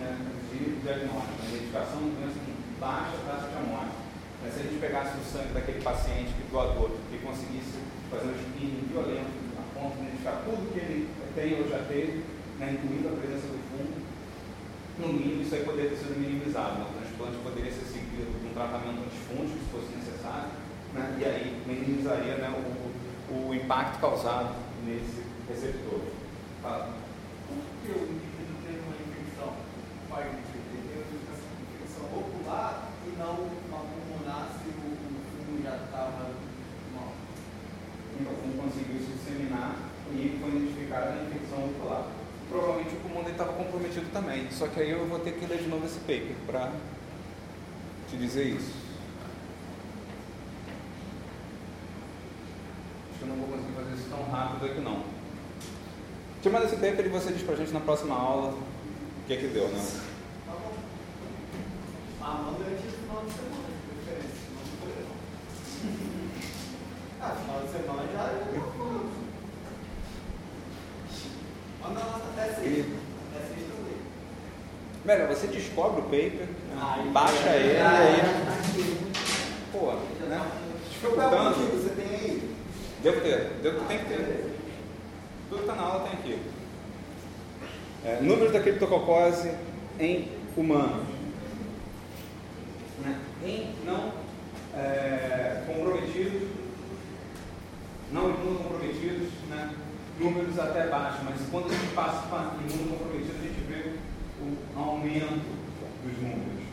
né, de diagnóstico, né? identificação de doença com baixa taxa de amostra. Mas se a gente pegasse o sangue daquele paciente que doador e conseguisse fazer um screening violento a ponto de identificar tudo que ele tem ou já teve, né, incluindo a presença do no mínimo isso aí poderia ter sido minimizado. Né? O transplante poderia ser seguido com um tratamento antifúngico, se fosse necessário, né? e aí minimizaria né, o, o impacto causado nesse receptor. Fala. Por que o indivíduo tem uma infecção? Vai ter uma infecção ocular e não uma pulmonar se o, o fungo já estava mal? Então, o fungo conseguiu se disseminar e foi identificada a infecção ocular provavelmente o pulmão dele estava comprometido também. Só que aí eu vou ter que ler de novo esse paper para te dizer isso. Acho que eu não vou conseguir fazer isso tão rápido aqui não. Te manda esse paper e você diz pra gente na próxima aula o que é que deu, né? Tá bom. Ah, manda antes do final de semana, de preferência. Não foi não. Ah, final de semana já é. Manda lá até sexta. Até sexta eu. Melhor, você descobre o paper, Aí, baixa é, ele aí. Pô, né? tá- Dificultando. Qual o motivo que você tem aí? Devo ter, devo, tem que ter. Tudo que está na aula tem aqui. É, números da criptococose em humanos. Né? Em não é, comprometidos, não imunocomprometidos, né? números até baixos, mas quando a gente passa para imunocomprometido, a gente aumento dos números.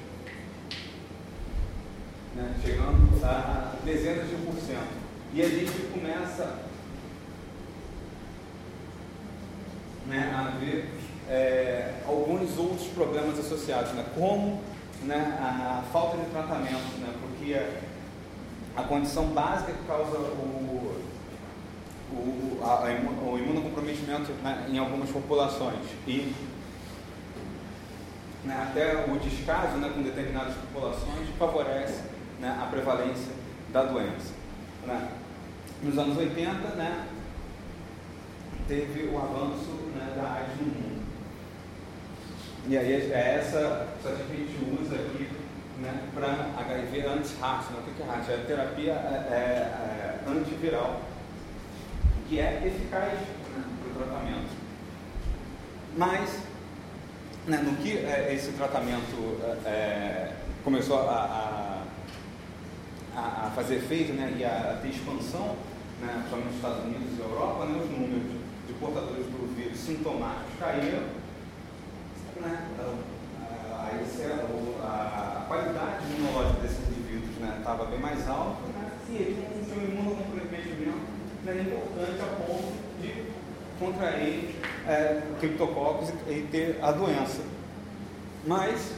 Né? Chegando a dezenas de por cento. E a gente começa né, a ver é, alguns outros problemas associados, né, como né, a falta de tratamento, né, porque a, a condição básica que causa o, o, a, a o imunocomprometimento né, em algumas populações e né, até o descaso né, com determinadas populações favorece né, a prevalência da doença. né. Nos anos 80, né, teve o avanço né, da AIDS no mundo. E aí é essa que a gente usa aqui para HIV anti-HAT. Né? O que é HAT? É a terapia é, é, é, antiviral, que é eficaz para o tratamento. Mas, né, no que é, esse tratamento é, começou a, a, a, fazer efeito né, e a, ter expansão, né, principalmente nos Estados Unidos e Europa, né, os números de portadores do vírus sintomáticos caíram, né, a, a, a, qualidade imunológica desses indivíduos estava né, bem mais alta né, e eles tinham um imunocomprometimento né, importante a ponto de contrair é, criptococos e, e ter a doença. Mas,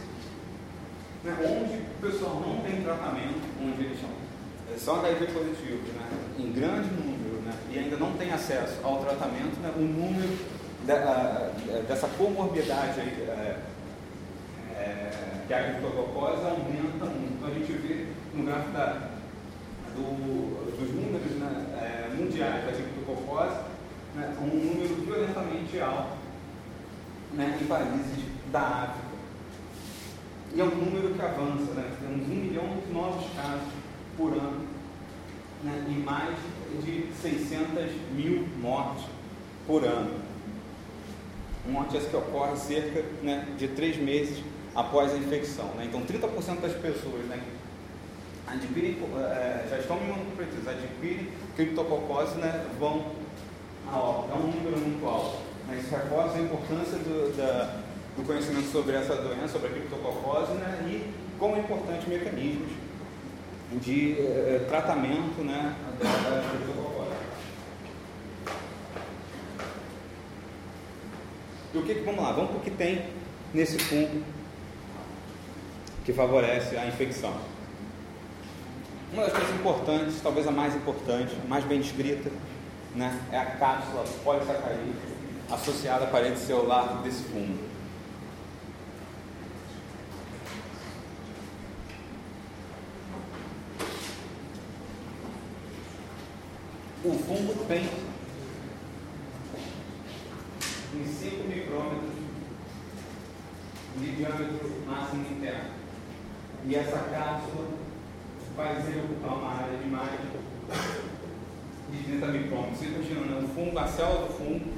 né, onde o pessoal não tem tratamento, onde eles são, são HIV positivos, né, em grande número, né, e ainda não tem acesso ao tratamento, né, o número de, uh, dessa comorbidade aí, uh, uh, que é a criptococose aumenta muito. Então a gente vê no gráfico da, do, dos números né, mundiais da criptococose, né, um número violentamente alto né, em países da África. E é um número que avança, né? temos um milhão de novos casos por ano né? e mais de 600 mil mortes por ano. Morte essa que ocorre cerca né, de três meses após a infecção. Né? Então, 30% das pessoas né, adquirem, é, já estão imunocomprometidas, adquirem criptococose, né, vão a óbito. É um número muito alto. Isso reforça a importância do, da, do conhecimento sobre essa doença, sobre a criptococose, né, e como é importante mecanismos de eh, tratamento né, da criptococose. E o que, que vamos lá, vamos para o que tem nesse fungo que favorece a infecção. Uma das coisas importantes, talvez a mais importante, mais bem descrita, né, é a cápsula polissacarídea associada à parede celular desse fungo. O fungo tem em 5 micrômetros de diâmetro máximo interno. E essa cápsula ele ocupar uma área de mais de 30 micrômetros. E continuando, o fungo, a célula do fungo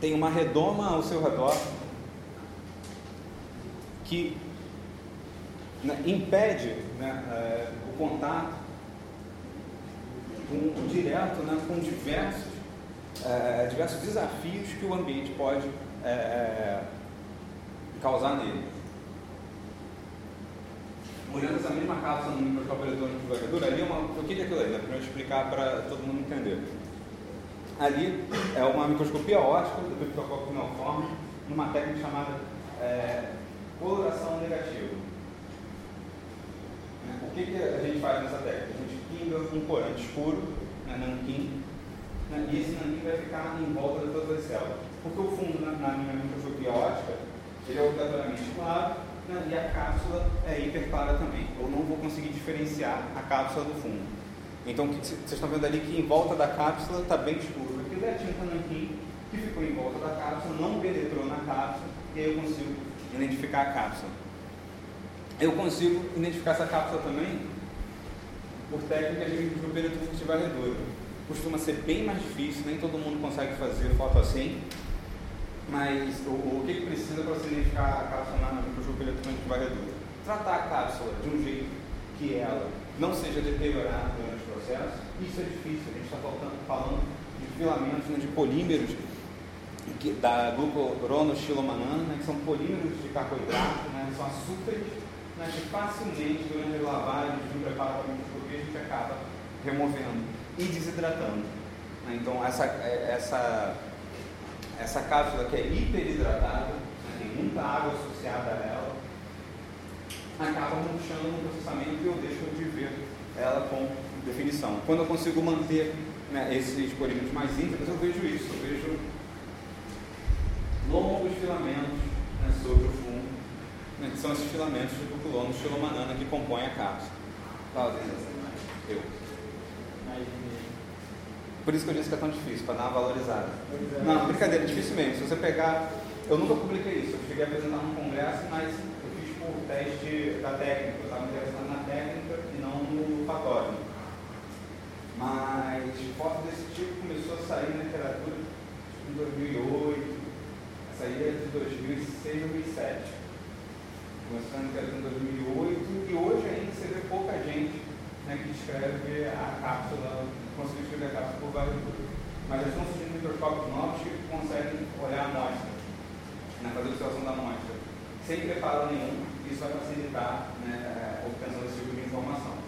tem uma redoma ao seu redor que né, impede né, é, o contato com, direto né, com diversos, é, diversos desafios que o ambiente pode é, causar nele. Olhando essa mesma cápsula no microscópio eletrônico de varredura, ali é uma, o que é aquilo ali? Né, para eu explicar para todo mundo entender. Ali é uma microscopia ótica do criptococcus neoforme, numa técnica chamada é, coloração negativa. O que, que a gente faz nessa técnica? A gente pinga um corante escuro, né, nanquim, né, e esse nanquim vai ficar em volta de todas as células. Porque o fundo na, na minha microscopia ótica, ele é obrigatoriamente claro, né, e a cápsula é hiperclara também. Eu não vou conseguir diferenciar a cápsula do fundo. Então, vocês estão vendo ali que em volta da cápsula está bem escuro. Aquilo é a tinta nanquim que ficou em volta da cápsula, não penetrou na cápsula, e aí eu consigo identificar a cápsula. Eu consigo identificar essa cápsula também por técnicas de de varredura. Costuma ser bem mais difícil, nem todo mundo consegue fazer foto assim, mas o, o que, que precisa para você identificar a cápsula microscopia eletrônica varredura? Tratar a cápsula de um jeito que ela não seja deteriorada durante o processo, isso é difícil. A gente está falando de filamentos, né, de polímeros que, da glucuronoxilomanana, né, que são polímeros de carboidrato, né, são açúcares né, que facilmente, durante a lavagem de um preparo para microscopia, a gente acaba removendo e desidratando. Né, então, essa, é, essa, essa cápsula que é hiperidratada, né, tem muita água associada a ela, acaba murchando no processamento e eu deixo de ver ela com definição. Quando eu consigo manter né, esses polígonos mais íntegros, eu vejo isso, eu vejo longos filamentos né, sobre o fundo, né, que são esses filamentos de buculono xilomanana que compõem a cápsula. Fala, Eu. Por isso que eu disse que é tão difícil, para dar uma valorizada. Não, brincadeira, dificilmente. Se você pegar. Eu nunca publiquei isso, eu cheguei a apresentar num congresso, mas o teste da técnica, eu estava interessado na técnica e não no patógeno. Mas foto desse tipo começou a sair na literatura em 2008, essa aí é de 2006, 2007. Começou na literatura em 2008 e hoje ainda você vê pouca gente né, que escreve a cápsula, conseguiu escrever a cápsula por vários grupos. Mas já estão surgindo microscópios novos que conseguem olhar a amostra, né, fazer observação da amostra, sem preparo nenhum isso vai facilitar né, a obtenção desse tipo de informação.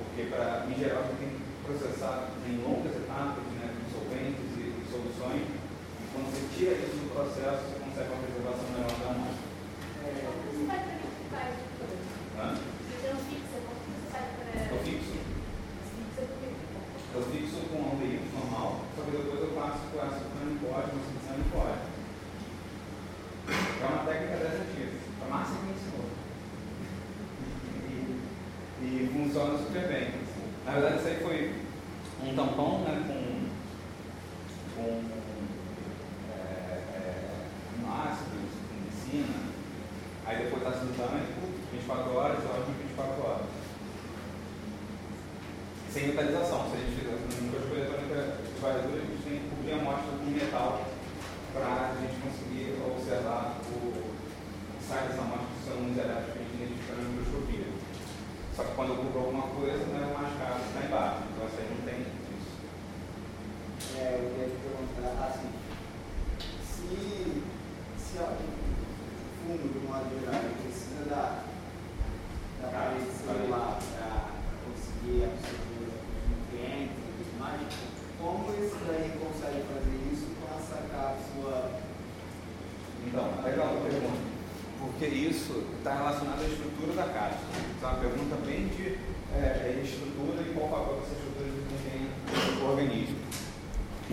Porque, pra, em geral, você tem que processar em longas etapas né, com solventes e, soluções, e quando você tira isso do processo, você consegue uma preservação melhor da amostra. É, faz? Hã?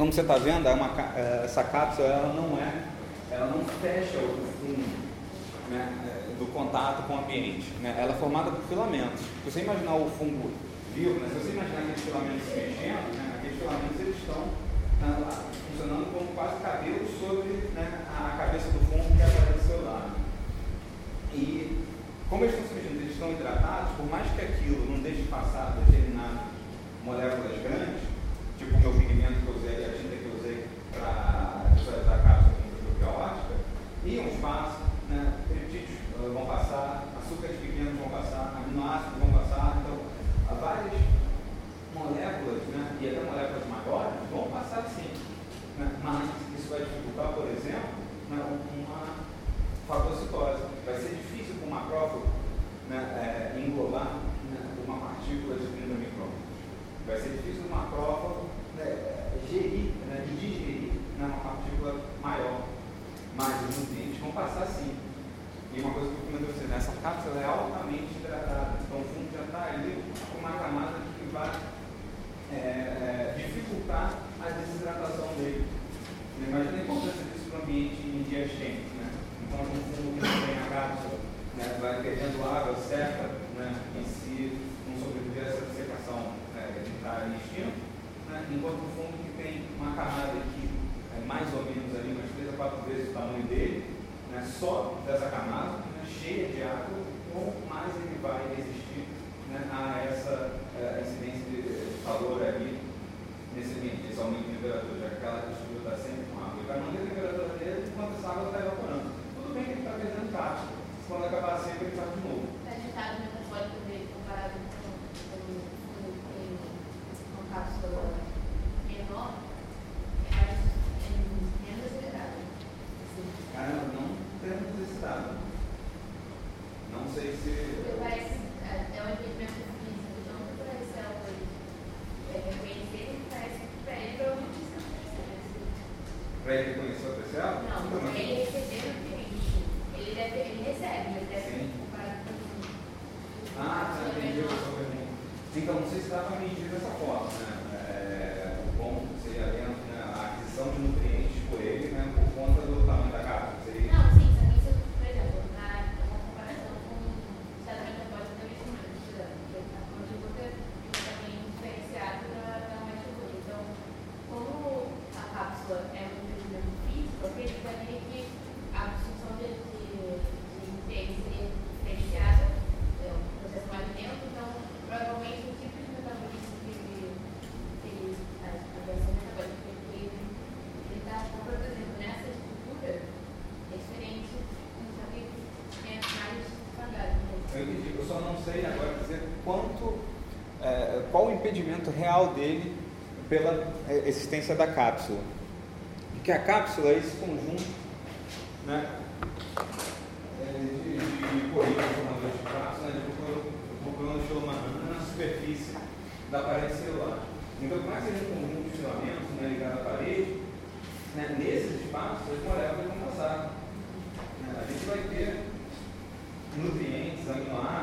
como você está vendo, é uma, é, essa cápsula ela não é, ela não fecha o fundo né, é, do contato com o ambiente. Né? Ela é formada por filamentos. Se você imaginar o fungo vivo, né? se você imaginar aqueles filamentos se mexendo, né? aqueles filamentos eles estão né, funcionando como quase cabelo sobre né, a cabeça do fungo que aparece do seu lado. E como eles estão se mexendo eles estão hidratados, por mais que aquilo não deixe passar da gente. real dele pela é, existência da cápsula. Porque a cápsula é esse conjunto né, é, de, de formadores de cápsula, né, de na superfície da parede celular. Então, mais seja um conjunto de filamentos né, ligado à parede, né, nesses espaços as moléculas vão passar. Né, a gente vai ter nutrientes, aminoácidos,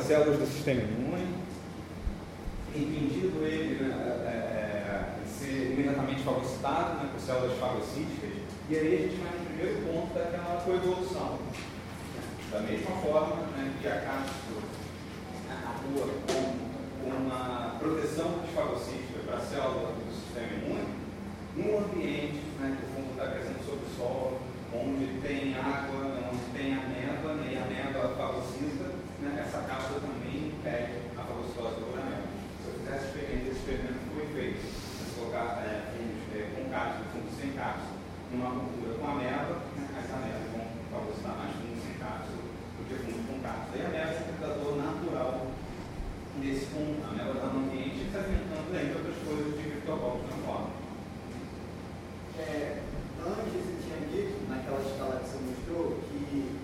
células do sistema imune, impedindo ele né, é, de ser imediatamente fagocitado né, por células fagocíticas, e aí a gente vai no primeiro ponto daquela coevolução. Da mesma forma né, que a cápsula atua com uma proteção antifagocítica para a célula do sistema imune, num ambiente né, que o fungo está crescendo sobre o solo, onde tem água, né, onde tem amêndoa, né, e a amêndoa fagocita, né, essa cápsula também impede a fagocitose do amêndoa. Se eu fizesse experimento, esse experimento foi feito. Se colocar é, fungos é, com cápsula, fungos sem cápsula, numa cultura com amêndoa, né, as amêndoas vão fagocitar mais fungos sem cápsula do que fungos com cápsula. E a amêndoa é um predador natural desse fungo. A amêndoa está no ambiente e está inventando, entre outras coisas, de criptobólicos na forma é, antes você tinha dito, naquela escala que você mostrou, que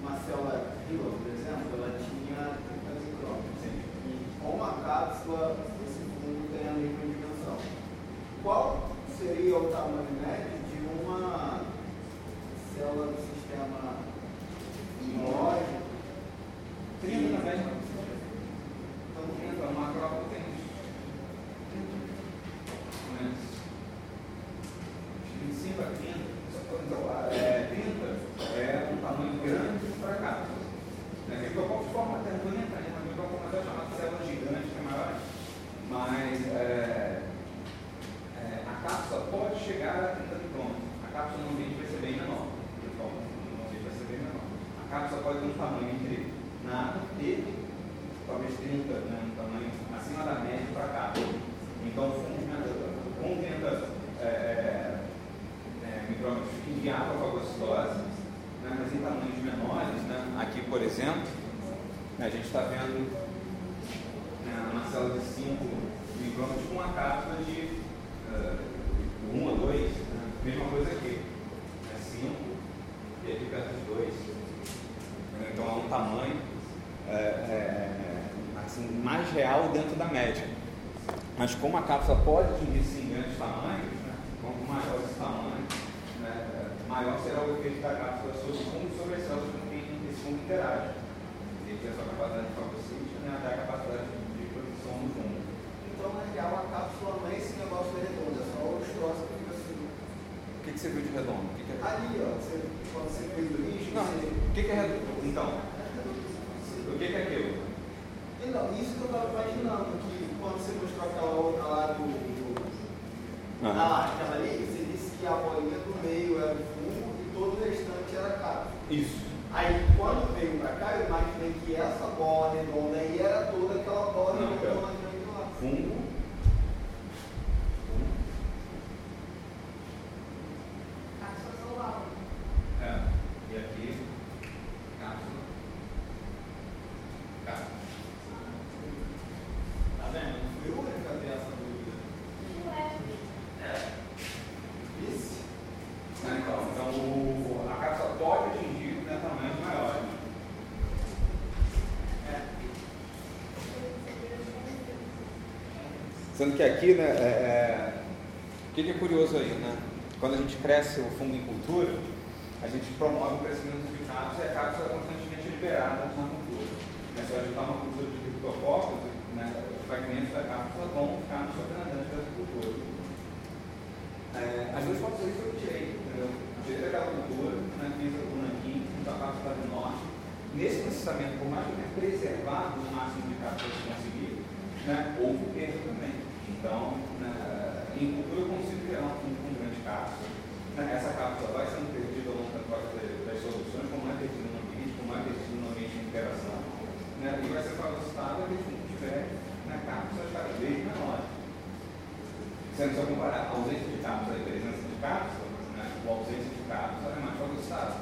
uma célula Hilo, por exemplo, ela tinha 30 micrômetros. E com uma cápsula, esse fundo tem a mesma dimensão. Qual seria o tamanho médio de uma célula do sistema imóvel? 30 na média. Então, 30, uma como a cápsula pode atingir sim grandes tamanhos, né, quanto maior esse tamanho, né, maior será o efeito da cápsula sobre o fungo e sobre as células com quem esse fungo interage. Ele tem a sua capacidade de fagocítica né, até a capacidade de produção do fungo. Então, na real, a cápsula não é esse negócio redondo, é só os troços que fica assim. O que, que você viu de redondo? O que, que é... Ali, ó, você, quando você fez o lixo, não, você... O que, que é redondo? Então, o que, que é aquilo? Então, isso que eu estava imaginando, que quando você mostrou aquela outra lá do. do ah. ah, aquela ali, você disse que a bolinha do meio era o fumo e todo o restante era carne. Isso. Aí quando veio para cá, eu imaginei que essa bola redonda aí era toda aquela bola redonda grande lá. Fungo. É. E aqui, cápsula. Cápsula. Tá vendo? Não fui o único a ter essa dúvida. É. Isso. Então, então o, a cápsula pode atingir né, tamanhos maiores. É. Sendo que aqui, né, é, é, o que, é curioso aí, né? Quando a gente cresce o fungo em cultura, a gente promove o crescimento de cápsula e a cápsula é constantemente liberada na cultura. Né? Se a gente uma cultura de criptofócus, né, fragmentos da cápsula vão ficar no sobrevivente da cultura. É, as duas fotos aí eu tirei, entendeu? Tirei daquela cultura, né, fiz o nanquim, então a cápsula do norte. Nesse processamento, por mais que tenha preservado o máximo de cápsulas que consegui, né, houve perda também. Então, né, em cultura eu consigo criar um com grande cápsula. Né, essa cápsula vai sendo perdida ao longo da das soluções, como é perdida no ambiente, como é perdida no ambiente de interação. Né, e vai ser fagocitado aquele fundo tiver na cápsula cada vez menor. Se a gente só comparar a ausência de cápsula e a presença de cápsula, né, a ausência de cápsula é mais fagocitado.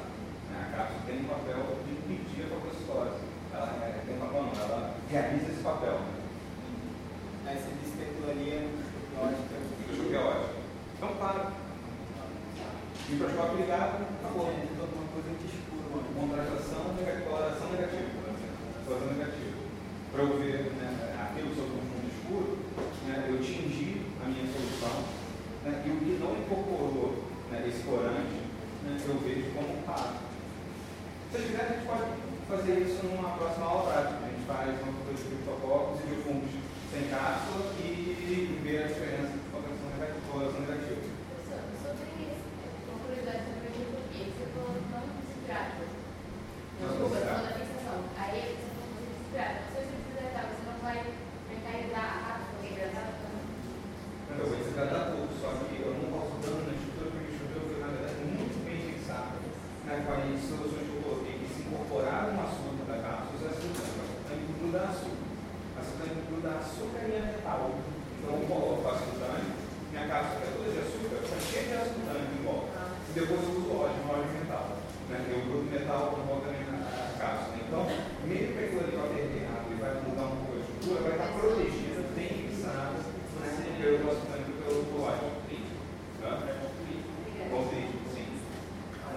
Né? A cápsula tem um papel de impedir a fagocitose. Ela é, tem um ela realiza esse papel. Aí você disse que aquilo ali é microscópio. é ótimo. Então, para. Microscópio ligado, acabou. É, alguma coisa muito escura. Contratação, coloração negativa. Coloração negativa. Para eu ver né, aquilo sobre um fundo escuro, né, eu tingi a minha né, e o que não incorporou né, esse corante, né, eu vejo como pago. Se quiser, a gente pode fazer isso numa próxima aula prática. A gente faz uma coisa de criptococos e de fungos sem cápsula e ver a diferença de colocação negativa. Sobre isso, uma curiosidade sobre o porquê. Você falou não desidrata. Não Desculpa, você desidrata. falou da fixação. Aí você falou que desidrata. Se você desidratar, você não vai a água, porque hidratada também. Eu vou desidratar tudo, só que eu não posso dano na estrutura, porque a estrutura foi, na verdade, muito bem fixada né, com as soluções que eu coloquei, que se incorporaram no açúcar da cápsula, substância tem que grudar açúcar. A substância tem que grudar açúcar e é metal. Então, eu coloco o açúcar minha cápsula é toda de açúcar, só cheia de açúcar em volta. E depois eu uso óleo, um óleo de metal. Né? Eu grudo metal por volta da minha cápsula. Então, mesmo que aquilo ali vai perder água e vai mudar um pouco a estrutura, vai estar protegida, bem fixada, né? pelo açúcar e pelo óleo. Tá? Obrigada. Concreto, sim.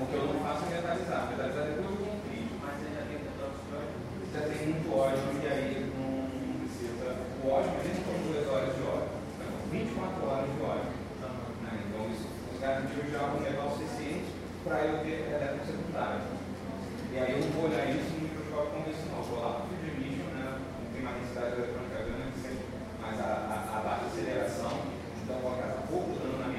O que eu não faço é metalizar. Metalizar é depois do concreto. Mas ele já tem tanto óleo. Já tem muito óleo e aí não precisa. O óleo, mas nem com duas horas de óleo. Não, 24 horas de óleo. Né? Então isso nos garantiu já um legal suficiente para eu ter elétrico secundário. E aí eu vou olhar isso no microscópio convencional. Vou lá para o de lixo, né? não tem uma densidade eletrônica grande, mas a, a, a baixa aceleração, então vou colocar pouco dano na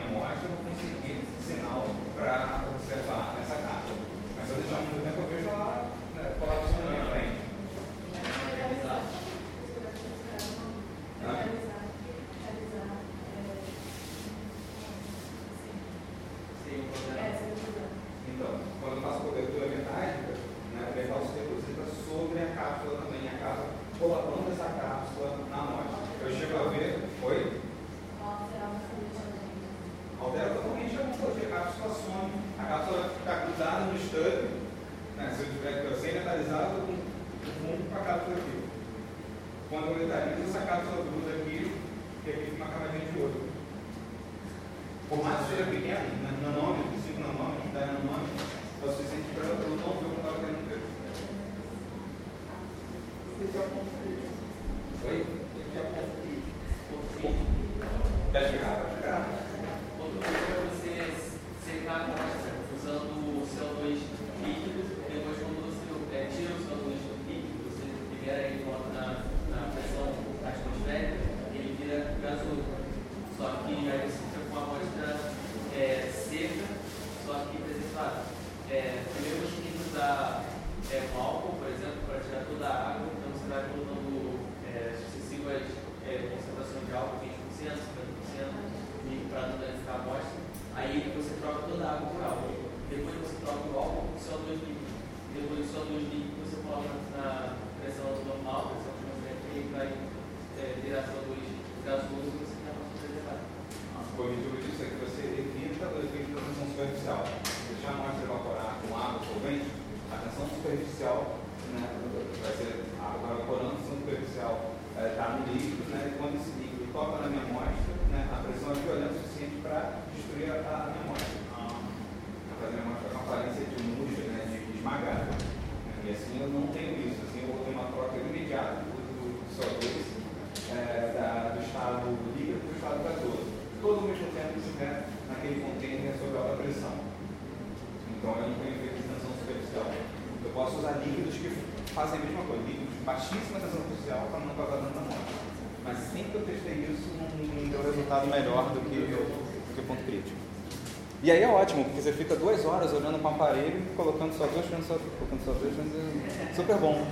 ótimo, porque você fica duas horas olhando para o aparelho, colocando só dois, tirando colocando só dois, tirando- super bom.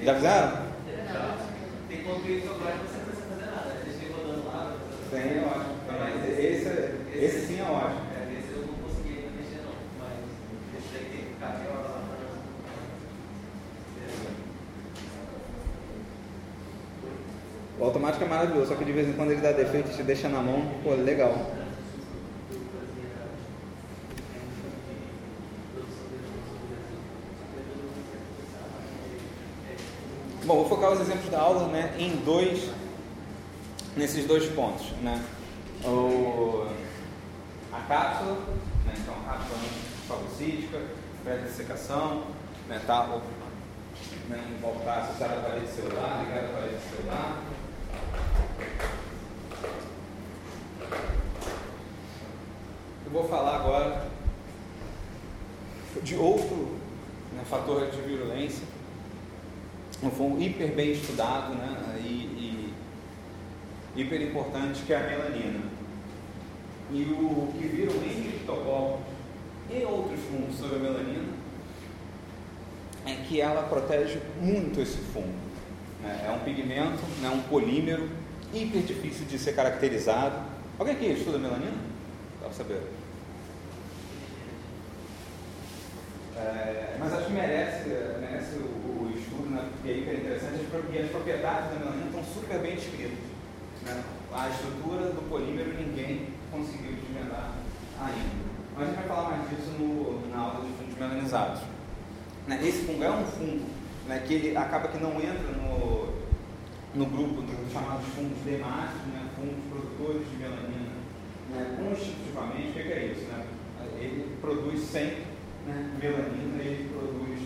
Já fizeram? Tem concreto agora que você não precisa fazer nada. Deixei rodando lá. Tem, é ótimo. Mas esse, esse sim é ótimo. É, esse eu não consegui ainda mexer não, mas esse daí tem que ficar meia hora lá O automático é maravilhoso, só que de vez em quando ele dá defeito e te deixa na mão, pô, legal. Bom, da aula né, em dois, nesses dois pontos. Né? O, a cápsula, né, então a cápsula fagocítica, prédio de secação, né, tá, o, né, voltar associada à parede celular, ligada à parede celular. vou falar agora de outro né, fator de virulência, um fungo hiper bem estudado né, e, e hiper importante que é a melanina. E o que viram em criptococos e outros fungos sobre a melanina é que ela protege muito esse fungo. Né? É um pigmento, né, um polímero hiper difícil de ser caracterizado. Alguém aqui estuda melanina? Dá para saber. É, mas acho que merece, o, né, porque é interessante, porque as propriedades da melanina estão super bem descritas. Né? A estrutura do polímero ninguém conseguiu desvendar ainda. Mas a gente vai falar mais disso no, na aula de fungos melanizados. Né? Esse fungo é um fungo né, que ele acaba que não entra no, no grupo dos chamados fungos demáticos, né, fungos produtores de melanina. Né, constitutivamente, o que é isso? Né? Ele produz sempre né, melanina, ele produz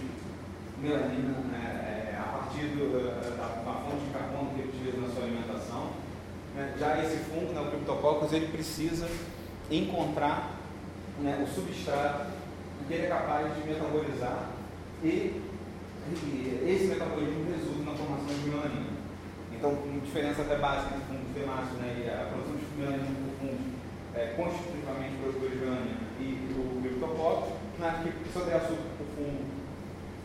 melanina né, é, a partir do, da, da, fonte de carbono que ele utiliza na sua alimentação. Né? Já esse fungo, né, o Cryptococcus, ele precisa encontrar né, o substrato que ele é capaz de metabolizar e, e esse metabolismo resulta na formação de melanina. Então, uma diferença até básica entre fungos temáticos né, e a produção de melanina por fungos é, constitutivamente produtores de melanina e o Cryptococcus, né, que eu der açúcar por fungo,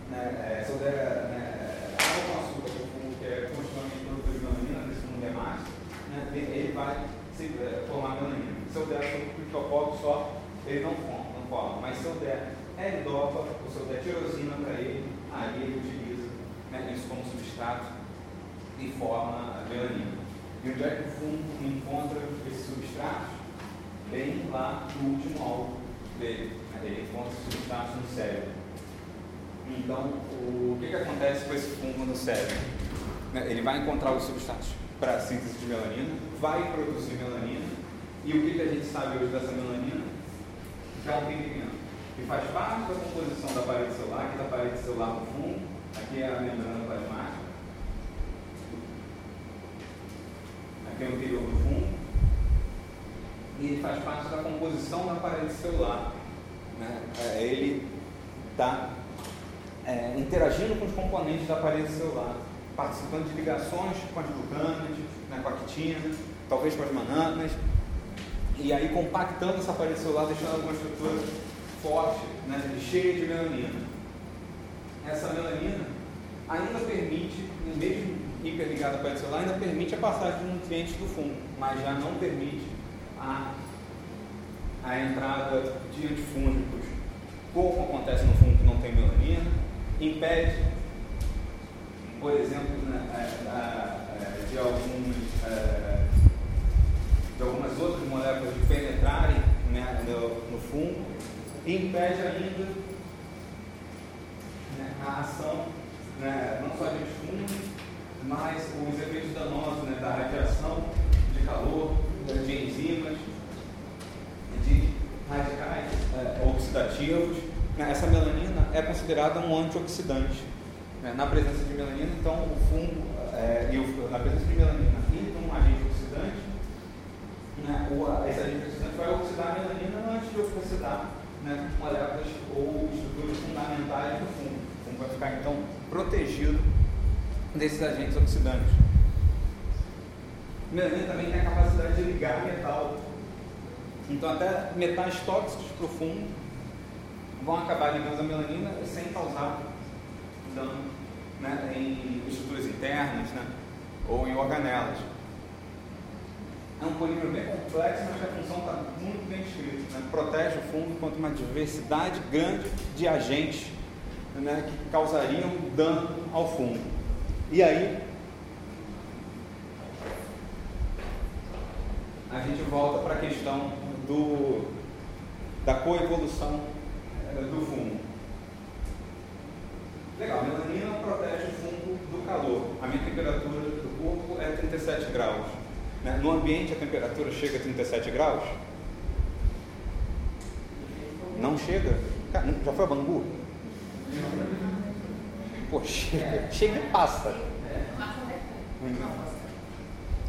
né, é, eu der né, água com açúcar que é melanina, nesse fungo temático, né, ele vai se, é, formar melanina. Se eu der açúcar Cryptococcus só, ele não forma, não forma. Mas se eu der L-dopa, ou se eu der tirosina para ele, aí ele utiliza né, isso como substrato e forma a melanina. E onde é que o fungo encontra esses substratos? Bem lá no último alvo dele. Né, ele encontra esses substratos no cérebro. Então, o que, que acontece com esse fungo no cérebro? Né, ele vai encontrar os substratos para a síntese de melanina, vai produzir melanina, e o que, que a gente sabe hoje dessa melanina? Já é um pigmento que faz parte da composição da parede celular, aqui da parede celular no fundo, aqui é a membrana plasmática, aqui é o interior do fungo, e ele faz parte da composição da parede celular. Né? É, ele está é, interagindo com os componentes da parede celular, participando de ligações com as glucanas, né, com a quitina, talvez com as mananas, e aí compactando essa parede celular, deixando alguma estrutura forte, né, cheia de melanina. Essa melanina ainda permite, mesmo hiperligada à parede celular, ainda permite a passagem de nutrientes do fungo, mas já não permite a, a entrada de antifúngicos, como acontece no fungo que não tem melanina, impede, por exemplo, né, de alguns de algumas outras moléculas de penetrarem né, no, no, fungo impede ainda né, a ação né, não só de fungos, mas os efeitos danosos né, da radiação, de calor, de enzimas, de radicais é, oxidativos. Né, essa melanina é considerada um antioxidante. Né, na presença de melanina, então o fungo, é, e o, na presença de melanina e um agente oxidante, né, o, esse agente oxidante vai oxidar a melanina antes de oxidar né, moléculas ou estruturas fundamentais do fungo. O fungo vai ficar então protegido desses agentes oxidantes. Melanina também tem a capacidade de ligar metal. Então até metais tóxicos para o fungo vão acabar ligando a melanina sem causar dano né, em estruturas internas né, ou em organelas é um polímero bem complexo, mas a função está muito bem escrita. Né? Protege o fungo contra uma diversidade grande de agentes né, que causariam dano ao fungo. E aí, a gente volta para a questão do, da coevolução do fungo. Legal, a melanina protege o fungo do calor. A minha temperatura do corpo é 37 graus. Né? No ambiente a temperatura chega a 37 graus? Não chega? Já foi a Bangu? Pô, chega, chega e passa.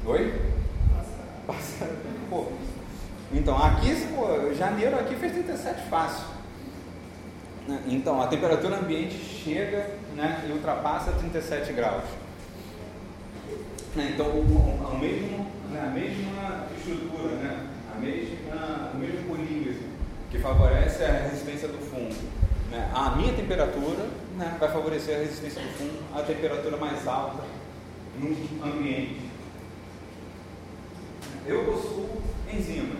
Oi? Passa. Pô, Então, aqui, pô, janeiro aqui fez 37 fácil. Né? Então, a temperatura ambiente chega né, e ultrapassa 37 graus. Né? Então, o, o, mesmo, né, a mesma estrutura, né, a mesma, o mesmo polímero que favorece a resistência do fungo. Né, a minha temperatura né, vai favorecer a resistência do fungo à temperatura mais alta no ambiente. Eu possuo enzimas.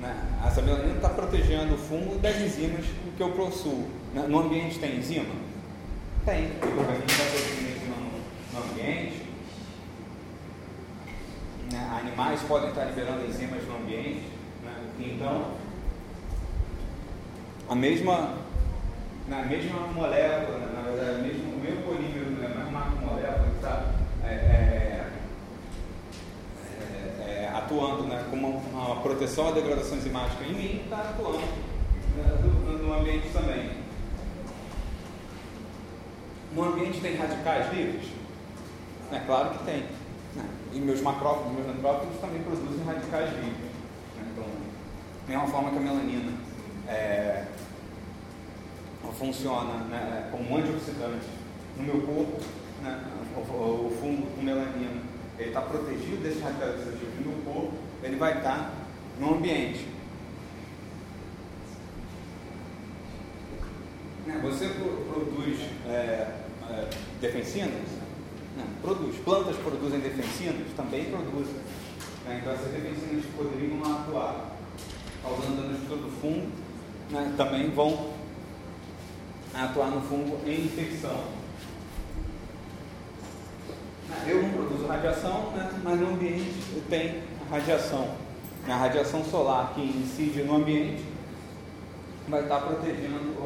Né? Essa melanina está protegendo o fungo das enzimas que eu possuo. Né? No ambiente tem enzima? Tem. O organismo está produzindo enzima no, ambiente. Né? Animais podem estar liberando enzimas no ambiente. Né? Então, a mesma, na mesma molécula, na verdade, mesmo, o mesmo polímero, né? a mesma macromolécula que está é, é, é, é, atuando né? como uma, proteção à degradação enzimática em mim, está atuando né? No, no ambiente também. No ambiente tem radicais livres? É claro que tem. Né? E meus macrófagos, meus nitrófilos também produzem radicais livres. Né? Então, mesma forma que a melanina é, funciona né, como um antioxidante no meu corpo, né, o, o, fungo com melanina, está protegido desses radicais no meu corpo, ele vai estar no ambiente. Né, você produz é, é, defensinas? Não, produz. Plantas produzem defensinas? Também produzem. Né, então essas defensinas poderiam atuar causando dano estrutura do fungo, né, também vão atuar no fungo em infecção. Eu não produzo radiação, né, mas no ambiente tem radiação. A radiação solar que incide no ambiente vai estar protegendo,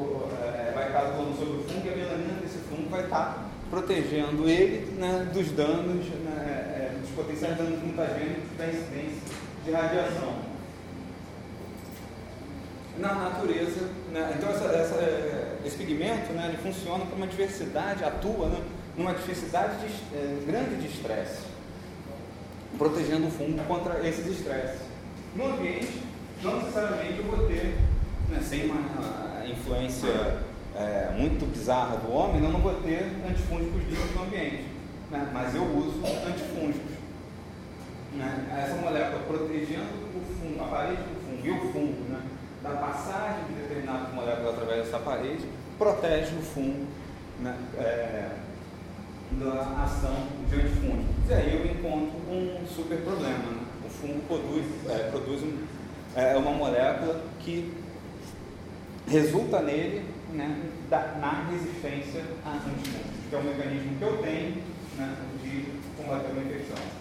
é, vai estar atuando sobre o fungo e a melanina desse fungo vai estar protegendo ele né, dos danos, né, é, dos potenciais danos mutagênicos da incidência de radiação na natureza. Né? Então, essa, essa, esse pigmento né, ele funciona para uma diversidade, atua né, numa diversidade de, é, grande de estresse, protegendo o fungo contra esses estresses. No ambiente, não necessariamente eu vou ter, né, sem uma influência é, muito bizarra do homem, eu não vou ter antifúngicos livres no ambiente, né, mas eu uso antifúngicos. Né? Essa molécula protegendo o fungo, a parede do fungo e o fungo, né? da passagem de determinadas moléculas através dessa parede, protege o fungo né, é, da ação de antifúngico. E aí eu encontro um super problema. Né? O fungo produz, é, produz um, é, uma molécula que resulta nele né, da, na resistência a antifúngicos, que é um mecanismo que eu tenho né, de combater uma infecção.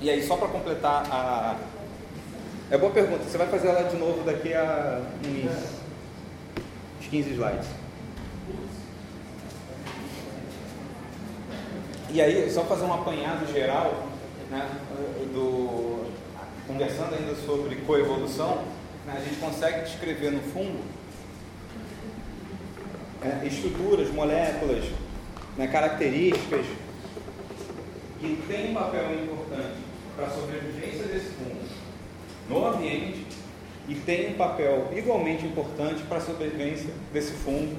E aí, só para completar a. É boa pergunta. Você vai fazer ela de novo daqui a uns 15 slides. E aí, só fazer um apanhado geral né, do, conversando ainda sobre coevolução, né, a gente consegue descrever no fungo é, estruturas, moléculas, né, características que têm um papel importante para a sobrevivência desse fungo no ambiente e tem um papel igualmente importante para a sobrevivência desse fungo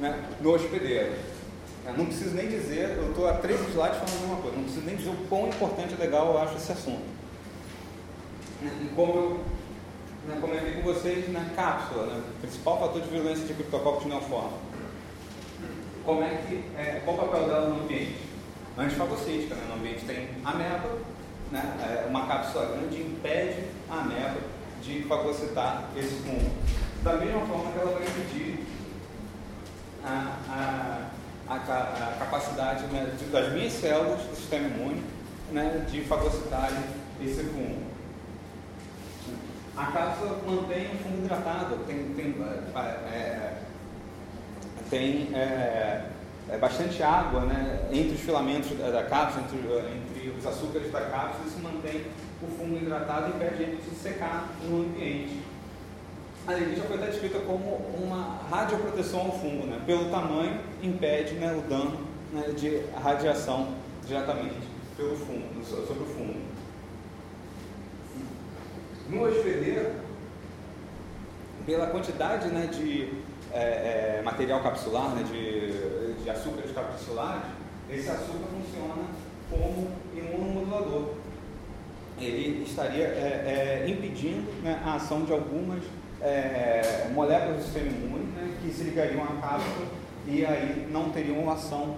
né, no hospedeiro. Não preciso nem dizer, eu estou há três slides falando uma coisa, não preciso nem dizer o quão importante e legal eu acho esse assunto. E como eu né, comentei com vocês na cápsula, né, principal fator de violência de criptococcus neoforma. Como é que, é, qual o papel dela no ambiente? Antifagocítica, né, no ambiente tem ameba, né, é, uma cápsula grande impede a ameba de fagocitar esse fungo. Da mesma forma que ela vai impedir a, a a, a capacidade né, de, das minhas células do sistema imune né, de fagocitarem esse fungo. A cápsula mantém o fungo hidratado, tem, tem, é, é tem é, é, bastante água né, entre os filamentos da, da cápsula, entre, os açúcares da isso mantém o fungo hidratado e impede ele de secar no ambiente a já foi até descrita como uma radioproteção ao fungo, né? pelo tamanho impede né, o dano né, de radiação diretamente pelo fungo, sobre o fungo. No hospedeiro, pela quantidade né, de é, é, material capsular, né, de, de açúcares capsulares, esse açúcar funciona como imunomodulador. Ele estaria é, é impedindo né, a ação de algumas é, moléculas do sistema imune né, que se ligariam à cápsula e aí não teriam ação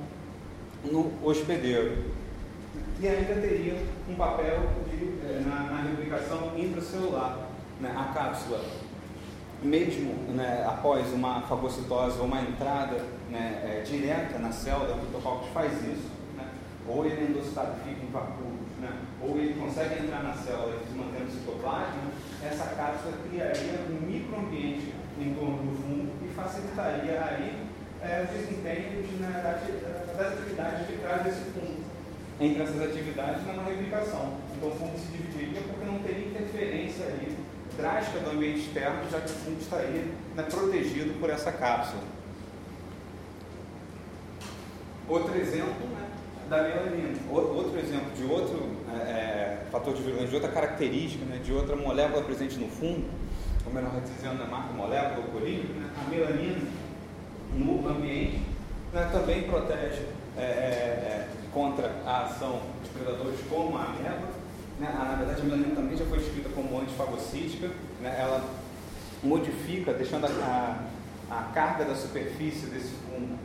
no hospedeiro. E ainda teria um papel de, é, na, na replicação intracelular. Né, a cápsula, mesmo né, após uma fagocitose ou uma entrada né, é, direta na célula, o Cryptococcus faz isso, ou ele é endocitado fica em vapor, né, ou ele consegue entrar na célula e se manter no citoplasma, essa cápsula criaria um microambiente em torno do fungo e facilitaria aí é, o desempenho de, na verdade, das atividades de trás desse fungo. Entre essas atividades, na replicação. Então o fungo se dividiria porque não teria interferência ali drástica do ambiente externo, já que o fungo estaria né, protegido por essa cápsula. Outro exemplo né, da melanina. Outro exemplo de outro é, é, fator de virulência, de outra característica, né, de outra molécula presente no fungo, ou melhor dizendo, na marca molécula, o colírio, né, a melanina no ambiente né, também protege é, é, é, contra a ação de predadores como a ameba. Né, na verdade, a melanina também já foi descrita como antifagocítica, né, ela modifica, deixando a, a, a carga da superfície desse fungo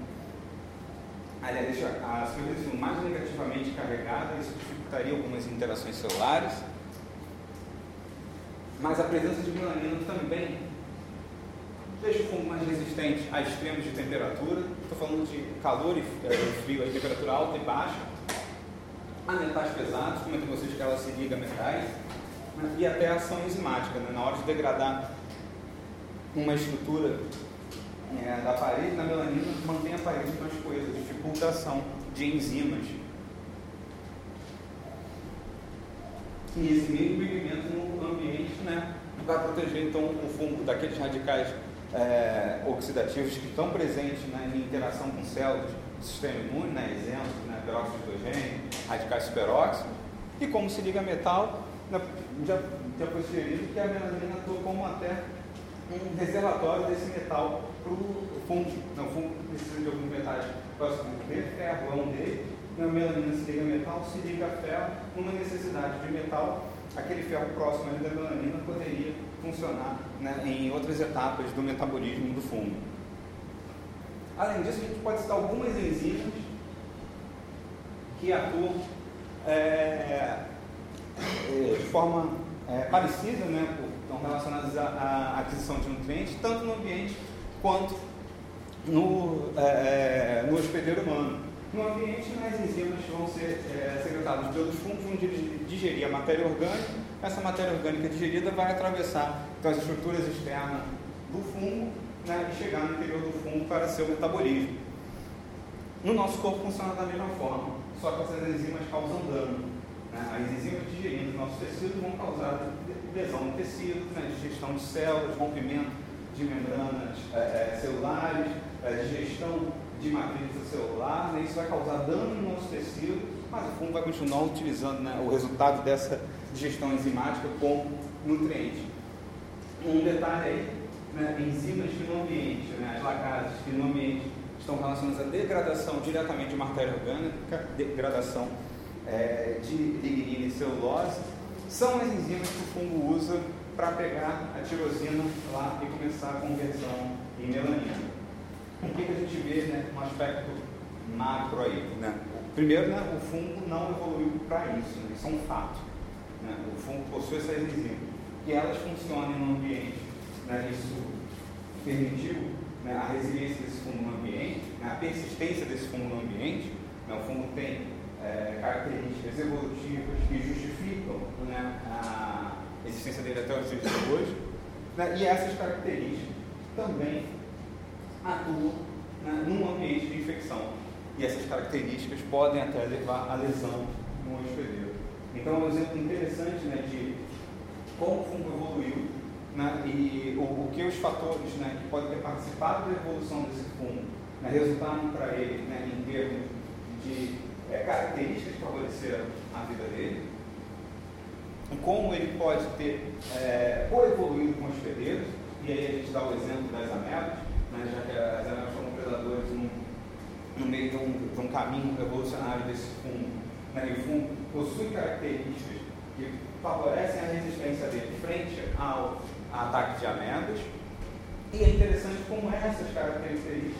aliás, deixa a superfície mais negativamente carregada, isso dificultaria algumas interações celulares. Mas a presença de melanina também deixa o fungo mais resistente a extremos de temperatura. Estou falando de calor e é, frio, a temperatura alta e baixa. A metais pesados, como é que vocês que ela se liga a metais. E até a ação enzimática, né? na hora de degradar uma estrutura é, da parede, na melanina, mantém a parede mais coesa, dificulta a ação de enzimas. E esse mesmo pigmento no ambiente né, vai proteger então o fungo daqueles radicais é, oxidativos que estão presentes né, em interação com células do sistema imune, né, exemplos, né, peróxido de hidrogênio, radicais superóxidos. E como se liga metal, né, já, já sugerido que a melanina atua como até um reservatório desse metal para o fungo. Não, o fungo precisa de alguns metais próximos dele, ferro é um dele, na melanina se liga metal, se liga ferro, uma necessidade de metal, aquele ferro próximo ali da melanina poderia funcionar né, em outras etapas do metabolismo do fungo. Além disso, a gente pode citar algumas enzimas que atuam é, é, de forma é, parecida, né, estão relacionadas à, à, aquisição de nutrientes, tanto no ambiente quanto no, é, é no hospedeiro humano. No ambiente, as enzimas vão ser é, secretadas pelos fungos, vão digerir a matéria orgânica. Essa matéria orgânica digerida vai atravessar então, as estruturas externas do fungo né, e chegar no interior do fungo para seu metabolismo. No nosso corpo funciona da mesma forma, só que essas enzimas causam dano. Né? As enzimas digerindo o nosso tecido vão causar lesão no tecido, né? digestão de células, rompimento de membranas é, é, celulares, é, digestão de matriz celular, né? isso vai causar dano no nosso tecido, mas o fungo vai continuar utilizando né, o resultado dessa digestão enzimática como nutriente. Um detalhe aí, né, enzimas que no ambiente, né, as lacases que no ambiente estão relacionadas à degradação diretamente de matéria orgânica, degradação é, de lignina e celulose, são as enzimas que o fungo usa para pegar a tirosina lá e começar a conversão em melanina. O que, que a gente vê né, um aspecto macro aí? Né? Primeiro, né, o fungo não evoluiu para isso, né? isso é um fato. Né? O fungo possui essas enzimas e elas funcionam no ambiente. Né? Isso permitiu né, a resiliência desse fungo no ambiente, né, a persistência desse fungo no ambiente. Né, o fungo tem é, características evolutivas que justificam né, a existência dele até os dias de hoje. Né, e essas características também atuam né, num ambiente de infecção. E essas características podem até levar à lesão no hospedeiro. Então, é um exemplo interessante né, de como o fungo evoluiu né, e o, o, que os fatores né, que podem ter participado da evolução desse fungo né, resultaram para ele né, em termos de é, características que favoreceram a vida dele, e como ele pode ter é, evoluído com hospedeiros, e aí a gente dá o exemplo das amebas, né, já que as amebas foram predadores no, no meio de um, de um, caminho evolucionário desse fungo. Né, e o fungo possui características que favorecem a resistência dele frente ao ataque de amebas. E é interessante como essas características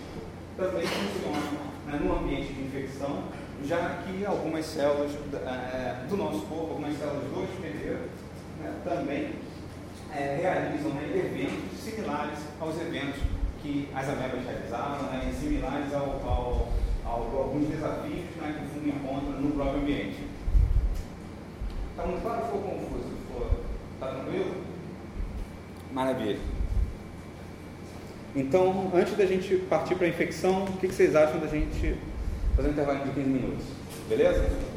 também funcionam né, no ambiente de infecção, já que algumas células é, do nosso corpo, algumas células do hospedeiro, né, também é, realizam né, eventos similares aos eventos que as amebas realizaram, né, similares ao, ao, ao, alguns desafios né, que o fungo encontra no próprio ambiente. Está muito claro? Ficou confuso? Está tranquilo? Maravilha. Então, antes da gente partir para a infecção, o que, que vocês acham da gente fazer um intervalo de 15 minutos? Beleza?